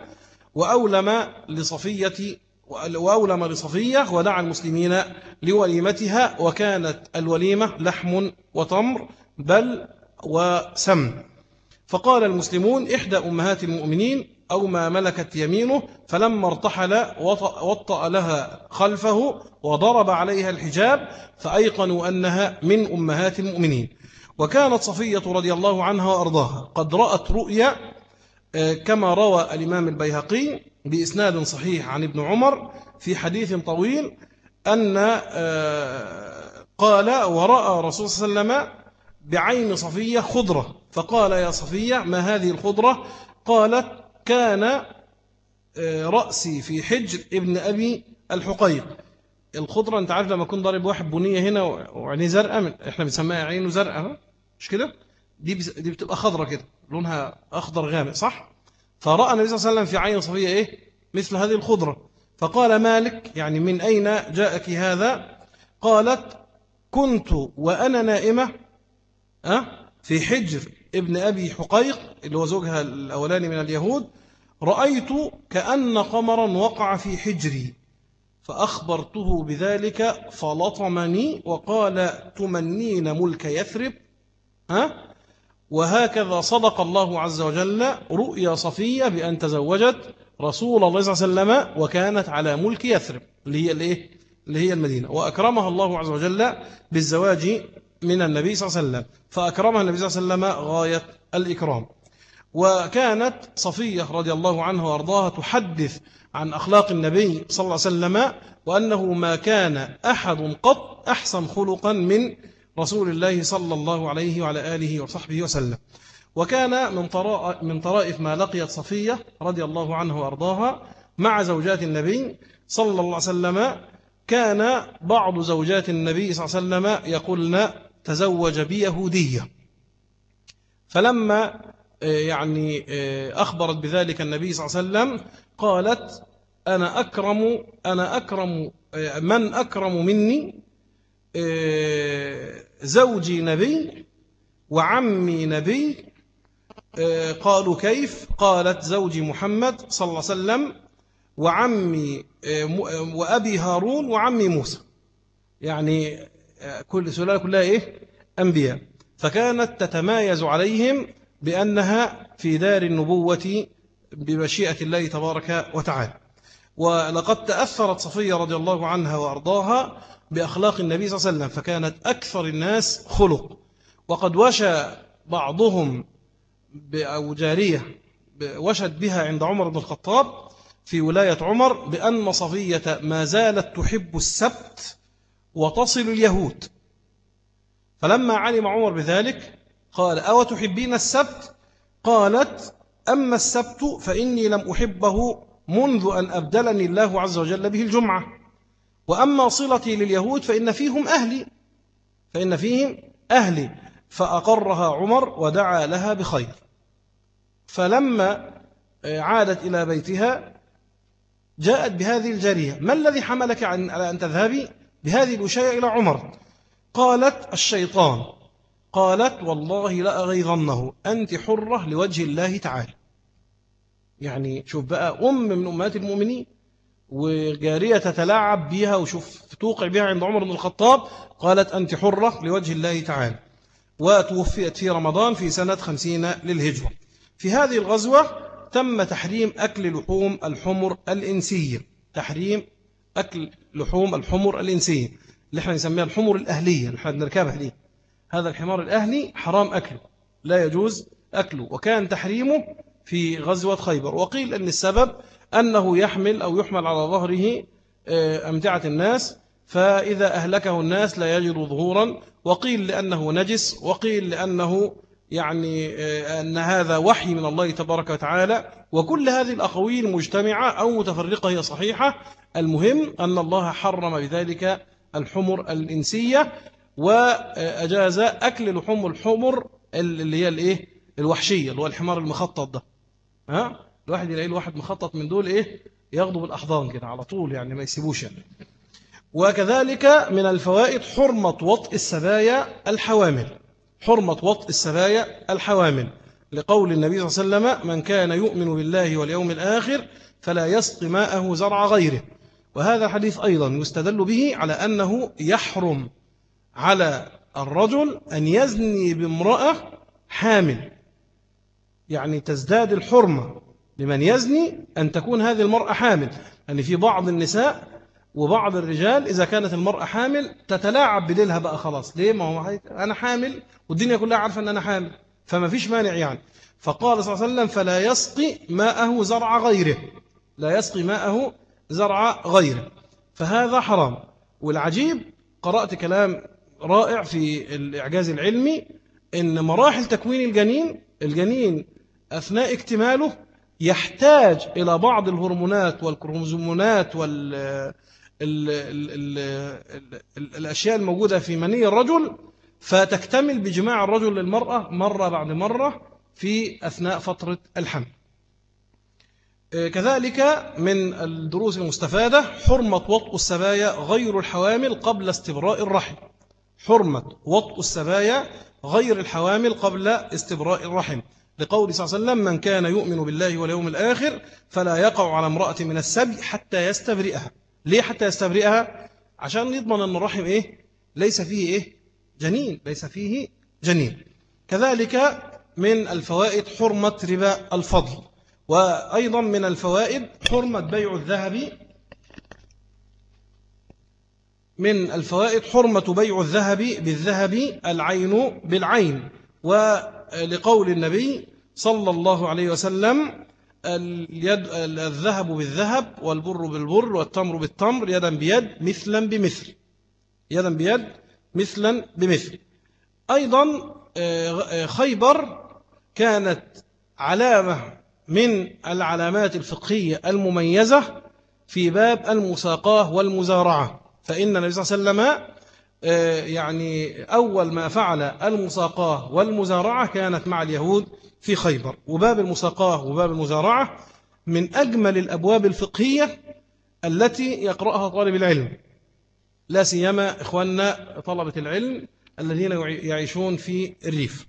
وأولم لصفية وأولم لصفية ودعا المسلمين لوليمتها وكانت الوليمة لحم وتمر بل وسم. فقال المسلمون إحدى أمهات المؤمنين أو ما ملكت يمينه فلما ارتحل وطأ لها خلفه وضرب عليها الحجاب فأيقنوا أنها من أمهات المؤمنين. وكانت صفية رضي الله عنها وأرضاها. قد رأت رؤيا آه، كما روى الإمام البيهقي بإسناد صحيح عن ابن عمر في حديث طويل أن آه، قال ورأى رسول صلى الله عليه وسلم بعين صفية خضرة. فقال يا صفية ما هذه الخضرة؟ قالت كان آه، رأسي في حجر ابن أبي الحقيق. الخضرة أنت عارف لما يكون ضارب واحد بنية هنا وعينيه زرقاء إحنا بنسميها عينه زرقاء مش كده؟ دي دي بتبقى خضرة كده لونها أخضر غامق صح؟ فرأى النبي صلى الله عليه وسلم في عين صفية إيه؟ مثل هذه الخضرة. فقال مالك يعني من أين جاءك هذا؟ قالت كنت وأنا نائمة أه في حجر ابن أبي حقيق اللي هو زوجها الأولاني من اليهود رأيت كأن قمرا وقع في حجري فأخبرته بذلك فلطمني وقال تمنين ملك يثرب ها؟ وهكذا صدق الله عز وجل رؤيا صفية بأن تزوجت رسول الله صلى الله عليه وسلم وكانت على ملك يثرب اللي هي الإيه؟ اللي هي المدينة. وأكرمها الله عز وجل بالزواج من النبي صلى الله عليه وسلم. فأكرمها النبي صلى الله عليه وسلم غاية الإكرام. وكانت صفية رضي الله عنها وأرضاها تحدث عن أخلاق النبي صلى الله عليه وسلم وأنه ما كان أحد قط أحسن خلقا من رسول الله صلى الله عليه وعلى آله وصحبه وسلم. وكان من من طرائف ما لقيت صفية رضي الله عنه وأرضاها مع زوجات النبي صلى الله عليه وسلم. كان بعض زوجات النبي صلى الله عليه وسلم يقولن تزوج بيهودية. فلما يعني أخبرت بذلك النبي صلى الله عليه وسلم قالت أنا أكرم أنا أكرم من أكرم مني زوجي نبي وعمي نبي قالوا كيف؟ قالت زوجي محمد صلى الله عليه وسلم وعمي وأبي هارون وعمي موسى. يعني كل سلالة كلها إيه؟ أنبياء. فكانت تتمايز عليهم بأنها في دار النبوة بمشيئة الله تبارك وتعالى. ولقد تأثرت صفية رضي الله عنها وأرضاها بأخلاق النبي صلى الله عليه وسلم فكانت أكثر الناس خلق. وقد وشى بعضهم أو جارية وشت بها عند عمر بن الخطاب في ولاية عمر بأن صفية ما زالت تحب السبت وتصل اليهود. فلما علم عمر بذلك قال أو تحبين السبت؟ قالت أما السبت فإني لم أحبه منذ أن أبدلني الله عز وجل به الجمعة. وأما صلتي لليهود فإن فيهم أهلي فإن فيهم أهلي. فأقرها عمر ودعا لها بخير. فلما عادت إلى بيتها جاءت بهذه الجارية. ما الذي حملك على أن تذهبي بهذه الوشاية إلى عمر؟ قالت الشيطان. قالت والله لأغيظنه. أنت حرة لوجه الله تعالى. يعني شوف بقى أم من أمهات المؤمنين. وجارية تتلاعب بها وشوف توقع بها عند عمر بن الخطاب قالت أنت حرة لوجه الله تعالى. وتوفيت في رمضان في سنة خمسين للهجرة. في هذه الغزوة تم تحريم أكل لحوم الحمر الإنسية. تحريم أكل لحوم الحمر الإنسية. اللي إحنا نسميها الحمر الأهلية. إحنا بنركبها دي هذا الحمار الأهلي حرام أكله. لا يجوز أكله. وكان تحريمه في غزوة خيبر. وقيل أن السبب أنه يحمل أو يحمل على ظهره آه، أمتعة الناس فإذا أهلكه الناس لا يجد ظهورا. وقيل لأنه نجس وقيل لأنه يعني آه، أن هذا وحي من الله تبارك وتعالى. وكل هذه الأقويل مجتمعة أو متفرقة هي صحيحة. المهم أن الله حرم بذلك الحمر الإنسية وأجاز أكل لحوم الحمر اللي هي الإيه؟ الوحشية اللي هو الحمار المخطط ده. ها؟ الواحد يلاقي الواحد مخطط من دول إيه؟ ياخده بالأحضان كده على طول يعني ما يسيبوش يعني. وكذلك من الفوائد حرمة وطء السبايا الحوامل. حرمة وطء السبايا الحوامل. لقول النبي صلى الله عليه وسلم من كان يؤمن بالله واليوم الآخر فلا يسقي ماءه زرع غيره. وهذا حديث أيضا يستدل به على أنه يحرم على الرجل أن يزني بامرأة حامل. يعني تزداد الحرمة. لمن يزني أن تكون هذه المرأة حامل. أن يعني في بعض النساء وبعض الرجال إذا كانت المرأة حامل تتلاعب بديلها بقى خلاص. ليه؟ ما هو أنا حامل والدنيا كلها عارفة أن أنا حامل فما فيش مانع يعني. فقال صلى الله عليه وسلم فلا يسقي ماءه زرع غيره. لا يسقي ماءه زرع غيره. فهذا حرام. والعجيب قرأت كلام رائع في الإعجاز العلمي إن مراحل تكوين الجنين الجنين أثناء اكتماله يحتاج إلى بعض الهرمونات والكروموزومونات وال ال ال ال ال الأشياء الموجودة في مني الرجل فتكتمل بجماع الرجل للمرأة مرة بعد مرة في أثناء فترة الحمل. آه، كذلك من الدروس المستفادة حرمة وطء السبايا غير الحوامل قبل استبراء الرحم. حرمة وطء السبايا غير الحوامل قبل استبراء الرحم. لقول صلى الله عليه وسلم من كان يؤمن بالله واليوم الآخر فلا يقع على امرأة من السبي حتى يستبرئها. ليه حتى يستبرئها؟ عشان يضمن أن الرحم إيه؟ ليس فيه إيه؟ جنين ليس فيه جنين. كذلك من الفوائد حرمة ربا الفضل وأيضا من الفوائد حرمة بيع الذهب. من الفوائد حرمة بيع الذهب بالذهب العين بالعين ولقول النبي صلى الله عليه وسلم اليد الذهب بالذهب والبر بالبر والتمر بالتمر يدا بيد مثلا بمثل. يدا بيد مثلا بمثل. أيضا آه، خيبر كانت علامة من العلامات الفقهية المميزة في باب المساقاة والمزارعة. فإن النبي صلى الله عليه وسلم يعني أول ما فعل المساقاة والمزارعة كانت مع اليهود في خيبر. وباب المساقاة وباب المزارعة من أجمل الأبواب الفقهية التي يقرأها طالب العلم. لا سيما إخواننا طلبة العلم الذين يعيشون في الريف.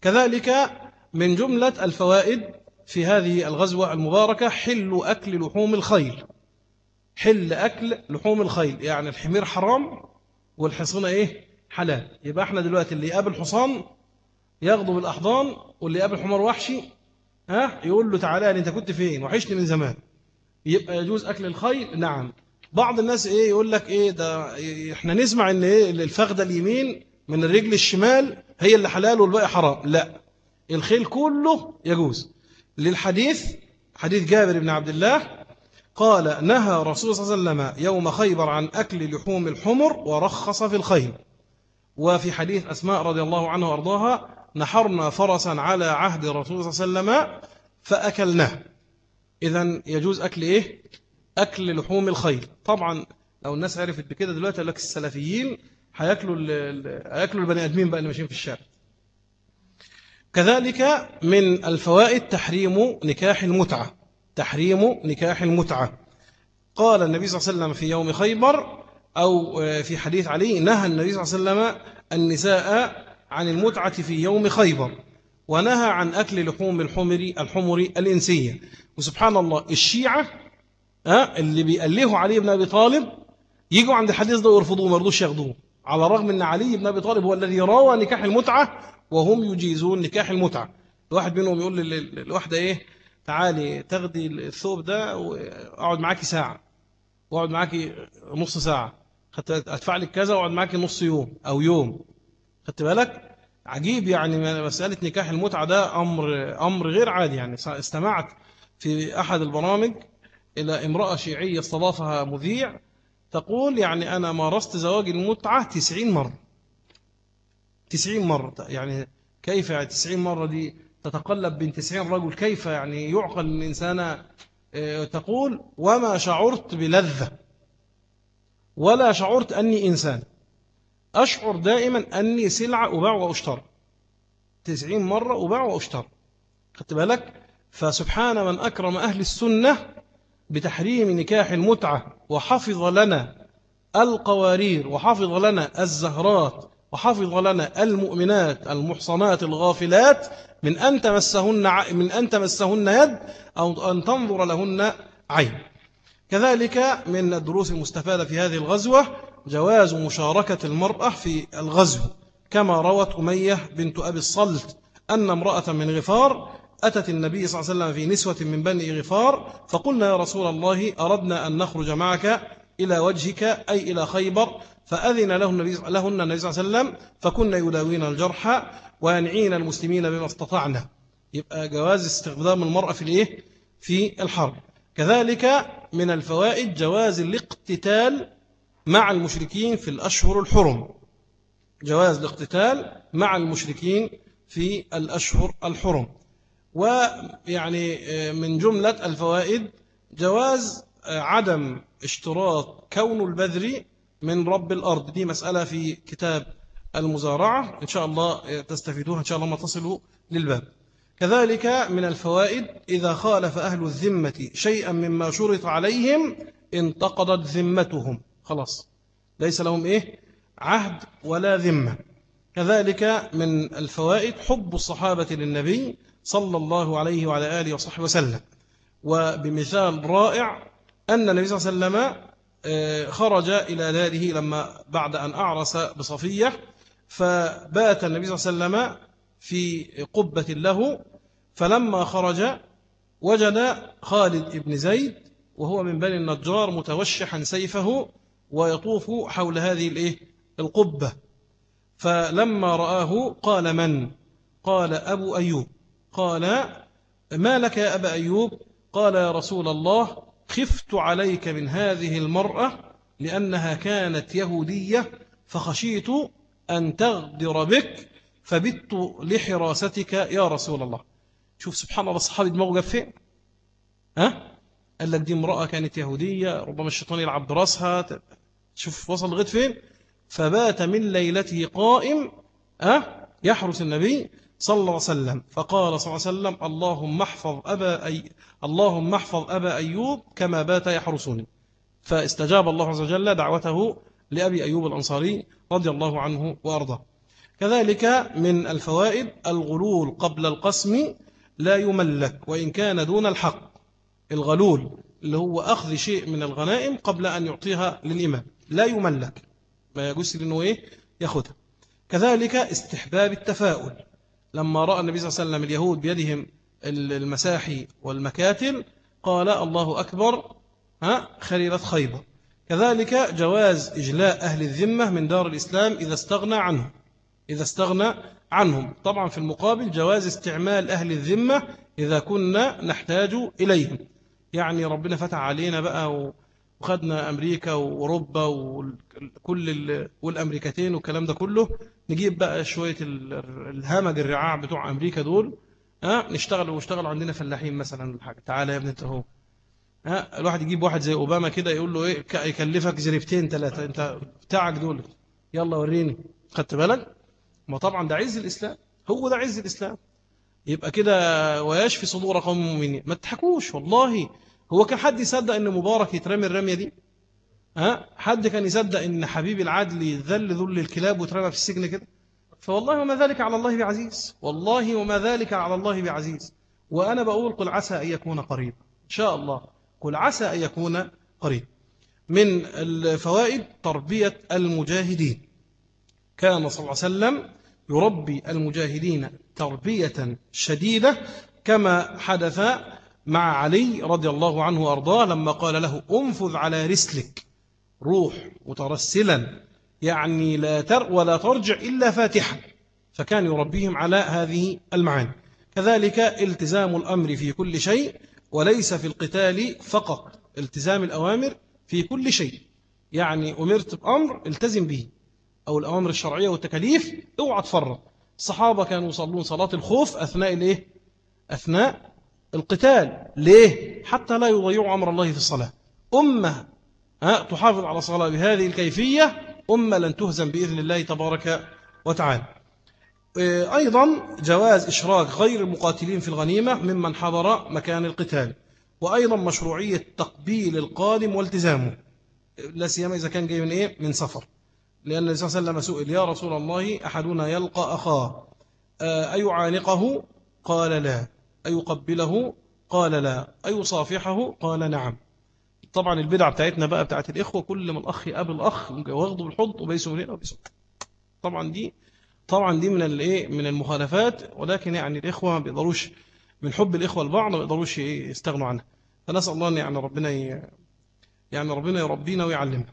كذلك من جملة الفوائد في هذه الغزوة المباركة حل أكل لحوم الخيل. حل أكل لحوم الخيل. يعني الحمير حرام والحصنة إيه؟ حلال. يبقى إحنا دلوقتي اللي يقابل حصان ياخده بالأحضان واللي يقابل حمار وحشي ها؟ يقول له تعالى أنت كنت فين؟ وحشني من زمان. يبقى يجوز أكل الخيل؟ نعم. بعض الناس إيه؟ يقول لك إيه؟ ده إحنا نسمع إن إيه؟ الفخدة اليمين من الرجل الشمال هي اللي حلال والباقي حرام. لا. الخيل كله يجوز. للحديث حديث جابر بن عبد الله قال نهى رسول صلى الله عليه وسلم يوم خيبر عن أكل لحوم الحمر ورخص في الخيل. وفي حديث أسماء رضي الله عنه وأرضاها نحرنا فرسا على عهد رسول صلى الله عليه وسلم فأكلناه. إذا يجوز أكل إيه؟ أكل لحوم الخيل. طبعا لو الناس عرفت بكده دلوقتي لك السلفيين هياكلوا هياكلوا البني آدمين بقى اللي ماشيين في الشارع. كذلك من الفوائد تحريم نكاح المتعة. تحريم نكاح المتعة. قال النبي صلى الله عليه وسلم في يوم خيبر أو في حديث علي نهى النبي صلى الله عليه وسلم النساء عن المتعة في يوم خيبر ونهى عن أكل لحوم الحمر الحمر الإنسية. وسبحان الله الشيعة اللي بيألهوا علي بن أبي طالب يجوا عند الحديث ده ويرفضوه ما يرضوش ياخدوه على الرغم أن علي بن أبي طالب هو الذي روى نكاح المتعة وهم يجيزون نكاح المتعة. الواحد منهم يقول للواحدة إيه؟ تعالي تاخدي الثوب ده وأقعد معاكي ساعة وأقعد معاكي نص ساعة. أدفع لك كذا وأقعد معاكي نص يوم أو يوم. خدت بالك؟ عجيب يعني مسألة نكاح المتعة ده أمر أمر غير عادي يعني. استمعت في أحد البرامج إلى امرأة شيعية استضافها مذيع تقول يعني أنا مارست زواج المتعة تسعين مرة. تسعين مرة. يعني كيف يعني تسعين مرة دي؟ تتقلب بين تسعين رجل كيف يعني يعقل الإنسان آه، تقول وما شعرت بلذة؟ ولا شعرت أني إنسان. أشعر دائما أني سلعة أباع وأشترى تسعين مرة أباع وأشترى خدت بالك؟ فسبحان من أكرم أهل السنة بتحريم نكاح المتعة وحفظ لنا القوارير وحفظ لنا الزهرات وحفظ لنا المؤمنات المحصنات الغافلات من أن تمسهن من أن تمسهن يد أو أن تنظر لهن عين. كذلك من الدروس المستفادة في هذه الغزوة جواز مشاركة المرأة في الغزو كما روت أمية بنت أبي الصلت أن امرأة من غفار أتت النبي صلى الله عليه وسلم في نسوة من بني غفار فقلنا يا رسول الله أردنا أن نخرج معك إلى وجهك أي إلى خيبر فأذن النبي لهن النبي صلى الله عليه وسلم فكنا يداوين الجرحى وينعين المسلمين بما استطعنا. يبقى جواز استخدام المرأة في الإيه؟ في الحرب. كذلك من الفوائد جواز الاقتتال مع المشركين في الأشهر الحرم. جواز الاقتتال مع المشركين في الأشهر الحرم. ويعني من جملة الفوائد جواز عدم اشتراط كون البذر من رب الأرض. دي مسألة في كتاب المزارعة. إن شاء الله تستفيدوها إن شاء الله ما تصلوا للباب. كذلك من الفوائد إذا خالف أهل الذمة شيئا مما شرط عليهم انتقضت ذمتهم. خلاص. ليس لهم إيه؟ عهد ولا ذمة. كذلك من الفوائد حب الصحابة للنبي صلى الله عليه وعلى آله وصحبه وسلم. وبمثال رائع أن النبي صلى الله عليه وسلم خرج إلى داره لما بعد أن أعرس بصفية فبات النبي صلى الله عليه وسلم في قبة له فلما خرج وجد خالد بن زيد وهو من بني النجار متوشحا سيفه ويطوف حول هذه الإيه؟ القبة. فلما رآه قال من؟ قال أبو أيوب. قال ما لك يا أبا أيوب؟ قال يا رسول الله خفت عليك من هذه المرأة لأنها كانت يهودية فخشيت أن تغدر بك فبت لحراستك يا رسول الله. شوف سبحان الله الصحابي دماغه جاب فين ها؟ قال لك دي امرأة كانت يهودية ربما الشيطان يلعب براسها شوف وصل لغاية فين؟ فبات من ليلته قائم ها؟ يحرس النبي صلى الله عليه وسلم. فقال صلى الله عليه وسلم اللهم احفظ أبا, أي اللهم احفظ أبا أيوب كما بات يحرسني. فاستجاب الله عز وجل دعوته لأبي أيوب الأنصاري رضي الله عنه وأرضاه. كذلك من الفوائد الغلول قبل القسم لا يملك وإن كان دون الحق. الغلول اللي هو أخذ شيء من الغنائم قبل أن يعطيها للإمام. لا يملك. ما يجوز لأنه إيه؟ يأخذها. كذلك استحباب التفاؤل. لما رأى النبي صلى الله عليه وسلم اليهود بيدهم المساحي والمكاتل قال الله أكبر ها خليلت خيبر كذلك جواز إجلاء أهل الذمة من دار الإسلام إذا استغنى عنهم إذا استغنى عنهم. طبعا في المقابل جواز استعمال أهل الذمة إذا كنا نحتاج إليهم. يعني ربنا فتح علينا بقى وخدنا أمريكا وأوروبا وكل والأمريكتين والكلام ده كله نجيب بقى شوية الهمج الرعاع بتوع أمريكا دول ها نشتغل واشتغل عندنا فلاحين مثلا الحاجة تعالى يا ابني انت اهو. ها الواحد يجيب واحد زي أوباما كده يقول له إيه يكلفك زريبتين ثلاثة أنت بتاعك دول. يلا وريني. خدت بالك؟ ما طبعا ده عز الإسلام. هو ده عز الإسلام. يبقى كده ويشفي صدور قوم المؤمنين. ما تضحكوش والله. هو كان حد يصدق إن مبارك يترمي الرمية دي؟ ها؟ حد كان يصدق إن حبيب العدل يذل ذل الكلاب ويترمى في السجن كده؟ فوالله وما ذلك على الله بعزيز. والله وما ذلك على الله بعزيز. وأنا بقول قل عسى أن يكون قريب. إن شاء الله. قل عسى أن يكون قريب. من الفوائد تربية المجاهدين. كان صلى الله عليه وسلم يربي المجاهدين تربية شديدة كما حدث مع علي رضي الله عنه وأرضاه لما قال له أنفذ على رسلك. روح مترسلا يعني لا تر ولا ترجع إلا فاتحا فكان يربيهم على هذه المعاني. كذلك التزام الأمر في كل شيء وليس في القتال فقط التزام الأوامر في كل شيء. يعني أمرت بأمر التزم به أو الأوامر الشرعية والتكاليف اوعى تفرط. الصحابة كانوا يصلون صلاة الخوف أثناء الإيه؟ أثناء القتال. ليه؟ حتى لا يضيعوا أمر الله في الصلاة. أمة تحافظ على الصلاة بهذه الكيفية أمة لن تهزم بإذن الله تبارك وتعالى. أيضا جواز إشراك غير المقاتلين في الغنيمة ممن حضر مكان القتال. وأيضا مشروعية تقبيل القادم والتزامه. لا سيما إذا كان جاي من إيه؟ من سفر. لأن النبي صلى الله عليه وسلم سئل يا رسول الله أحدنا يلقى أخاه أيعانقه؟ قال لا. أيقبله؟ قال لا. أيصافحه؟ قال نعم. طبعا البدعة بتاعتنا بقى بتاعت الإخوة كل ما الأخ يقابل أخ واخده بالحض وبيسوا من هنا طبعا دي طبعا دي من الايه من المخالفات ولكن يعني الإخوة ما بيقدروش من حب الإخوة البعض ما بيقدروش يستغنوا عنها. فنسأل الله أن يعني ربنا يعني ربنا يربينا ويعلمنا.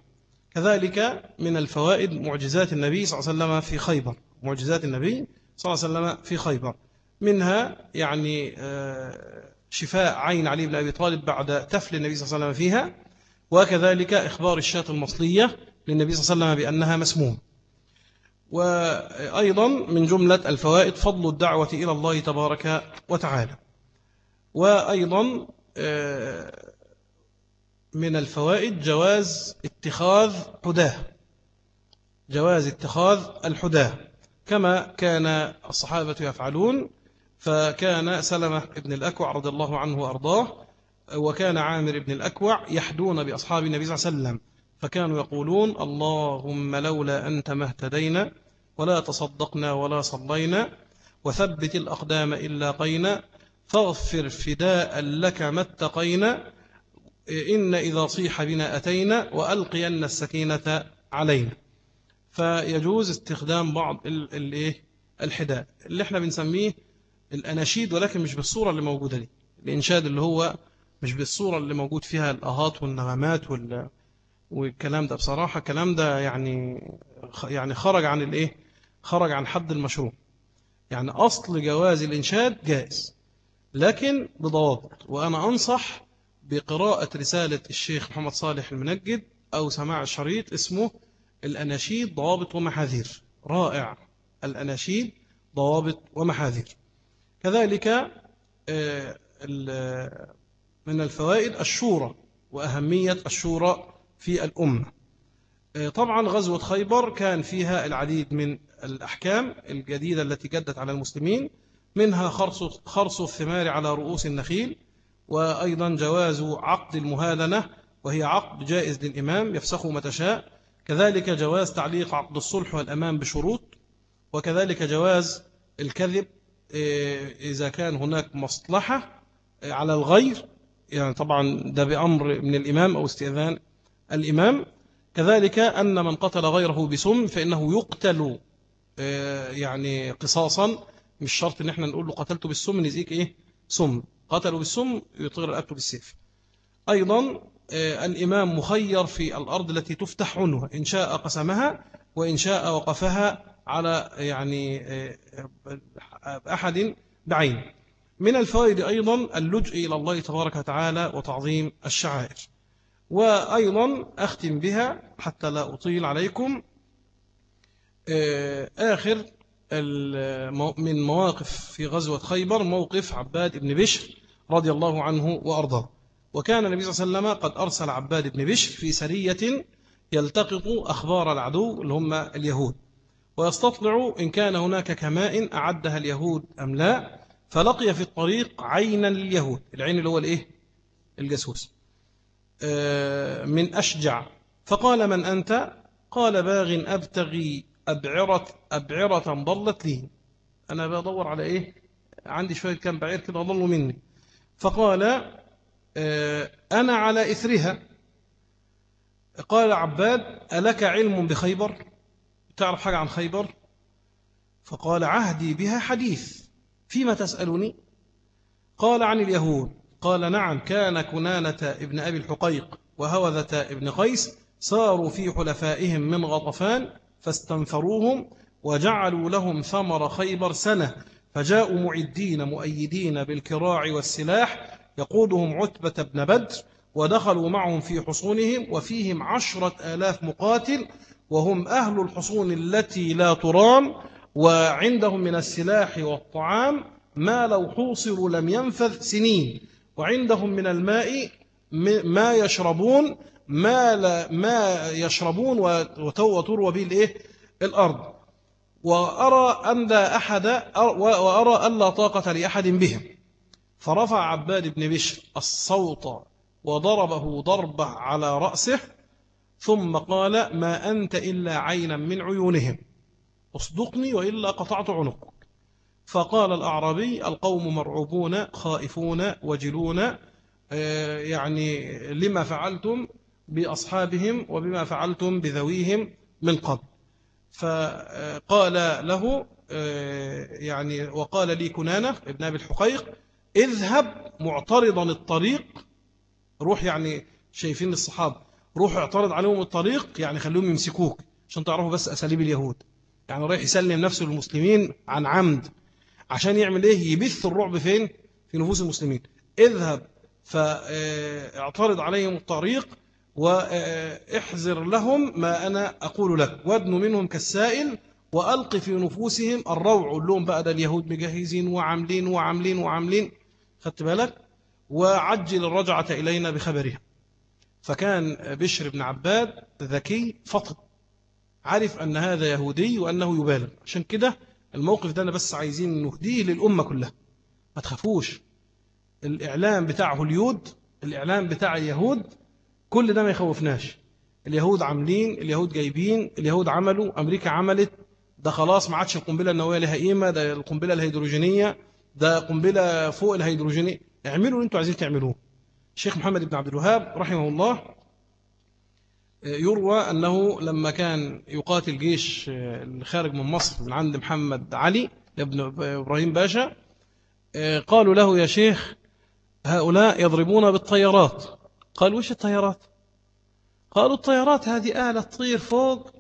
كذلك من الفوائد معجزات النبي صلى الله عليه وسلم في خيبر. معجزات النبي صلى الله عليه وسلم في خيبر. منها يعني آه، شفاء عين علي بن أبي طالب بعد تفل النبي صلى الله عليه وسلم فيها وكذلك إخبار الشاة المصلية للنبي صلى الله عليه وسلم بأنها مسموم. وأيضا من جملة الفوائد فضل الدعوة إلى الله تبارك وتعالى. وأيضا آه، من الفوائد جواز اتخاذ حداة. جواز اتخاذ الحداة كما كان الصحابة يفعلون فكان سلمة بن الأكوع رضي الله عنه وأرضاه وكان عامر بن الأكوع يحدون بأصحاب النبي صلى الله عليه وسلم فكانوا يقولون اللهم لولا أنت ما اهتدينا ولا تصدقنا ولا صلينا وثبت الأقدام إلا قينا فاغفر فداء لك ما اتقينا إن إذا صيح بنا أتينا وألقين السكينة علينا. فيجوز استخدام بعض الحداء. اللي إحنا بنسميه الأناشيد ولكن مش بالصورة اللي موجودة دي. الإنشاد اللي هو مش بالصورة اللي موجود فيها الأهات والنغمات وال... والكلام ده. بصراحة الكلام ده يعني يعني خرج عن الإيه؟ خرج عن حد المشروع. يعني أصل جواز الإنشاد جائز لكن بضوابط. وأنا أنصح بقراءة رسالة الشيخ محمد صالح المنجد أو سماع الشريط اسمه الأناشيد ضوابط ومحاذير. رائع. الأناشيد ضوابط ومحاذير. كذلك آه، من الفوائد الشورى وأهمية الشورى في الأمة. آه، طبعا غزوة خيبر كان فيها العديد من الأحكام الجديدة التي جدت على المسلمين منها خرص, الثمار على رؤوس النخيل وأيضا جواز عقد المهادنة وهي عقد جائز للإمام يفسخه متى شاء كذلك جواز تعليق عقد الصلح والأمام بشروط وكذلك جواز الكذب إذا كان هناك مصلحة على الغير يعني طبعا ده بأمر من الإمام أو استئذان الإمام. كذلك أن من قتل غيره بسم فإنه يقتل إيه، يعني قصاصا. مش شرط إن إحنا نقول له قتلته بالسم نزيك إيه؟ سم. قتلوا بالسم يطير رقبته بالسيف. أيضا آه، الإمام مخير في الأرض التي تفتح عنها إن شاء قسمها وإن شاء وقفها. على يعني آه، أحد بعين. من الفوائد أيضا اللجء إلى الله تبارك وتعالى وتعظيم الشعائر. وأيضا أختم بها حتى لا أطيل عليكم. آه، آخر من مواقف في غزوة خيبر موقف عباد بن بشر رضي الله عنه وأرضاه. وكان النبي صلى الله عليه وسلم قد أرسل عباد بن بشر في سرية يلتقط أخبار العدو اللي هم اليهود. ويستطلع إن كان هناك كماء أعدها اليهود أم لا فلقي في الطريق عينا لليهود العين اللي هو الإيه؟ الجاسوس. آه، من أشجع. فقال من أنت؟ قال باغ أبتغي أبعرة, أبعرة ضلت لي. أنا بدور على إيه؟ عندي شوية كم بعير كده ضلوا مني. فقال آه، أنا على إثرها. قال عباد ألك علم بخيبر؟ تعرف حاجة عن خيبر؟ فقال عهدي بها حديث. فيما تسألني؟ قال عن اليهود. قال نعم كان كنانة ابن أبي الحقيق وهوذة ابن قيس ساروا في حلفائهم من غطفان فاستنفروهم وجعلوا لهم ثمر خيبر سنة. فجاءوا معدين مؤيدين بالكراع والسلاح يقودهم عتبة بن بدر ودخلوا معهم في حصونهم وفيهم عشرة آلاف مقاتل وهم أهل الحصون التي لا ترام وعندهم من السلاح والطعام ما لو حوصروا لم ينفذ سنين. وعندهم من الماء ما يشربون ما, لا ما يشربون وتروى به الإيه؟ الأرض. وأرى أن لا أحد وأرى أن لا طاقة لأحد بهم. فرفع عباد بن بشر الصوت وضربه ضربة على رأسه ثم قال ما أنت إلا عينا من عيونهم. اصدقني وإلا قطعت عنقك. فقال الأعرابي القوم مرعوبون خائفون وجلون آه، يعني لما فعلتم بأصحابهم وبما فعلتم بذويهم من قبل. فقال له آه، يعني وقال لي كنانة ابن أبي الحقيق اذهب معترضا الطريق. روح يعني شايفين الصحابة. روح اعترض عليهم الطريق يعني خليهم يمسكوك عشان تعرفوا بس أساليب اليهود. يعني رايح يسلم نفسه للمسلمين عن عمد عشان يعمل إيه؟ يبث الرعب فين؟ في نفوس المسلمين. اذهب فاعترض عليهم الطريق واحذر لهم ما أنا أقول لك. وادن منهم كالسائل وألق في نفوسهم الروع. لهم بقى ده اليهود مجهزين وعاملين وعاملين وعاملين. خدت بالك؟ وعجل الرجعة إلينا بخبرها فكان بشر بن عباد ذكي فطن عارف أن هذا يهودي وأنه يبالغ. عشان كده الموقف ده أنا بس عايزين نهديه للأمة كلها. ما تخافوش. الإعلام بتاع هوليود الإعلام بتاع اليهود كل ده ما يخوفناش. اليهود عاملين اليهود جايبين اليهود عملوا أمريكا عملت. ده خلاص ما عادش القنبلة النووية لها قيمة ده القنبلة الهيدروجينية ده قنبلة فوق الهيدروجينية. اعملوا اللي أنتوا عايزين تعملوه. الشيخ محمد بن عبد الوهاب رحمه الله يروى أنه لما كان يقاتل جيش الخارج من مصر من عند محمد علي ابن إبراهيم باشا قالوا له يا شيخ هؤلاء يضربون بالطيارات. قال وش الطيارات؟ قالوا الطيارات هذه آلة تطير فوق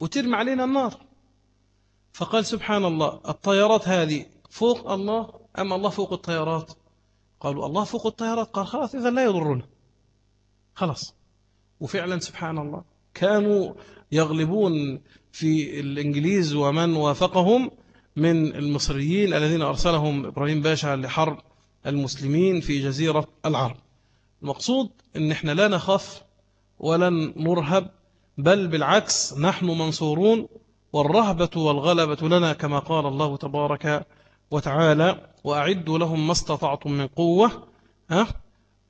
وترمي علينا النار. فقال سبحان الله الطيارات هذه فوق الله أم الله فوق الطيارات؟ قالوا الله فوق الطيارات. قال خلاص إذا لا يضرنا. خلاص. وفعلا سبحان الله كانوا يغلبون في الإنجليز ومن وافقهم من المصريين الذين أرسلهم إبراهيم باشا لحرب المسلمين في جزيرة العرب. المقصود أن إحنا لا نخاف ولن نرهب بل بالعكس نحن منصورون والرهبة والغلبة لنا كما قال الله تبارك وتعالى وأعدوا لهم ما استطعتم من قوة ها؟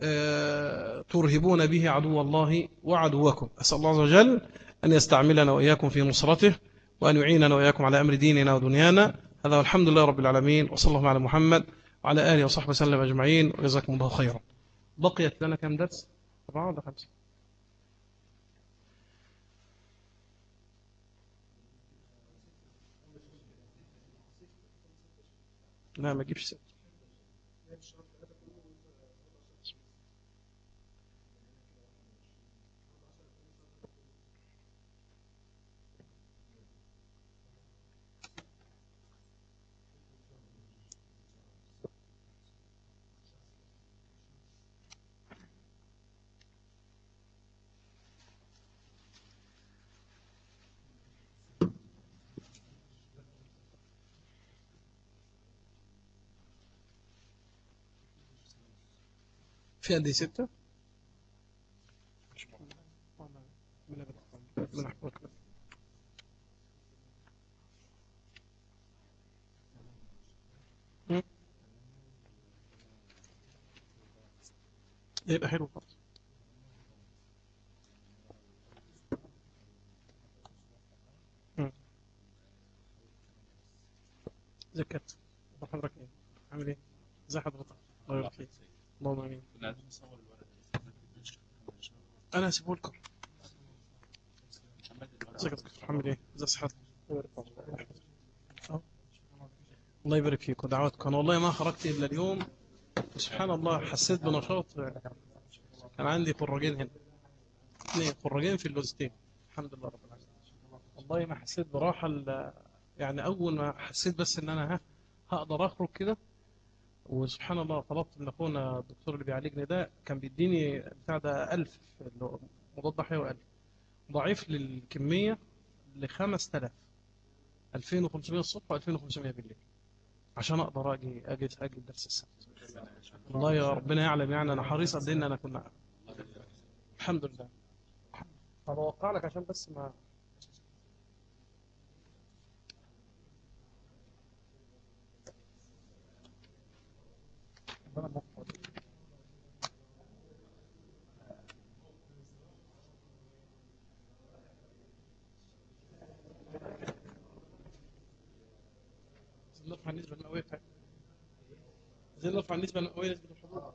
آه، ترهبون به عدو الله وعدوكم. أسأل الله عز وجل أن يستعملنا وإياكم في نصرته وأن يعيننا وإياكم على أمر ديننا ودنيانا. هذا والحمد لله رب العالمين وصلى الله على محمد وعلى آله وصحبه وسلم أجمعين وجزاكم الله خيرا. بقيت لنا كم درس؟ أربعة ولا خمسة؟ لا ما أجيبش ست في قد ستة. يبقى حلو خالص ذكرت حضرتك إيه عامل إيه ازي حضرتك الله يبارك فيك اللهم امين أنا هسيبه لكم. ازيك يا دكتور. محمد إيه؟ ازي صحتك الله يبارك فيك ودعواتكم أنا والله ما خرجت إلا اليوم. سبحان الله حسيت بنشاط. كان عندي خراجين هنا. اثنين خراجين في اللوزتين الحمد لله رب العالمين. والله ما حسيت براحة يعني أول ما حسيت بس إن أنا ها هقدر أخرج كده وسبحان الله طلبت من أخونا الدكتور اللي بيعالجني ده كان بيديني بتاع ده 1000 اللي هو مضاد حيوي 1000 ضعيف للكمية ل 5000 2500 الصبح و2500 بالليل. عشان أقدر أجي أجي أجي درس السبت. والله يا ربنا يعلم يعني أنا حريص قد إيه إن أنا كنا الحمد لله. طب اوقع لك عشان بس ما عايزين نرفع النسبة المئوية. نسبة الحضور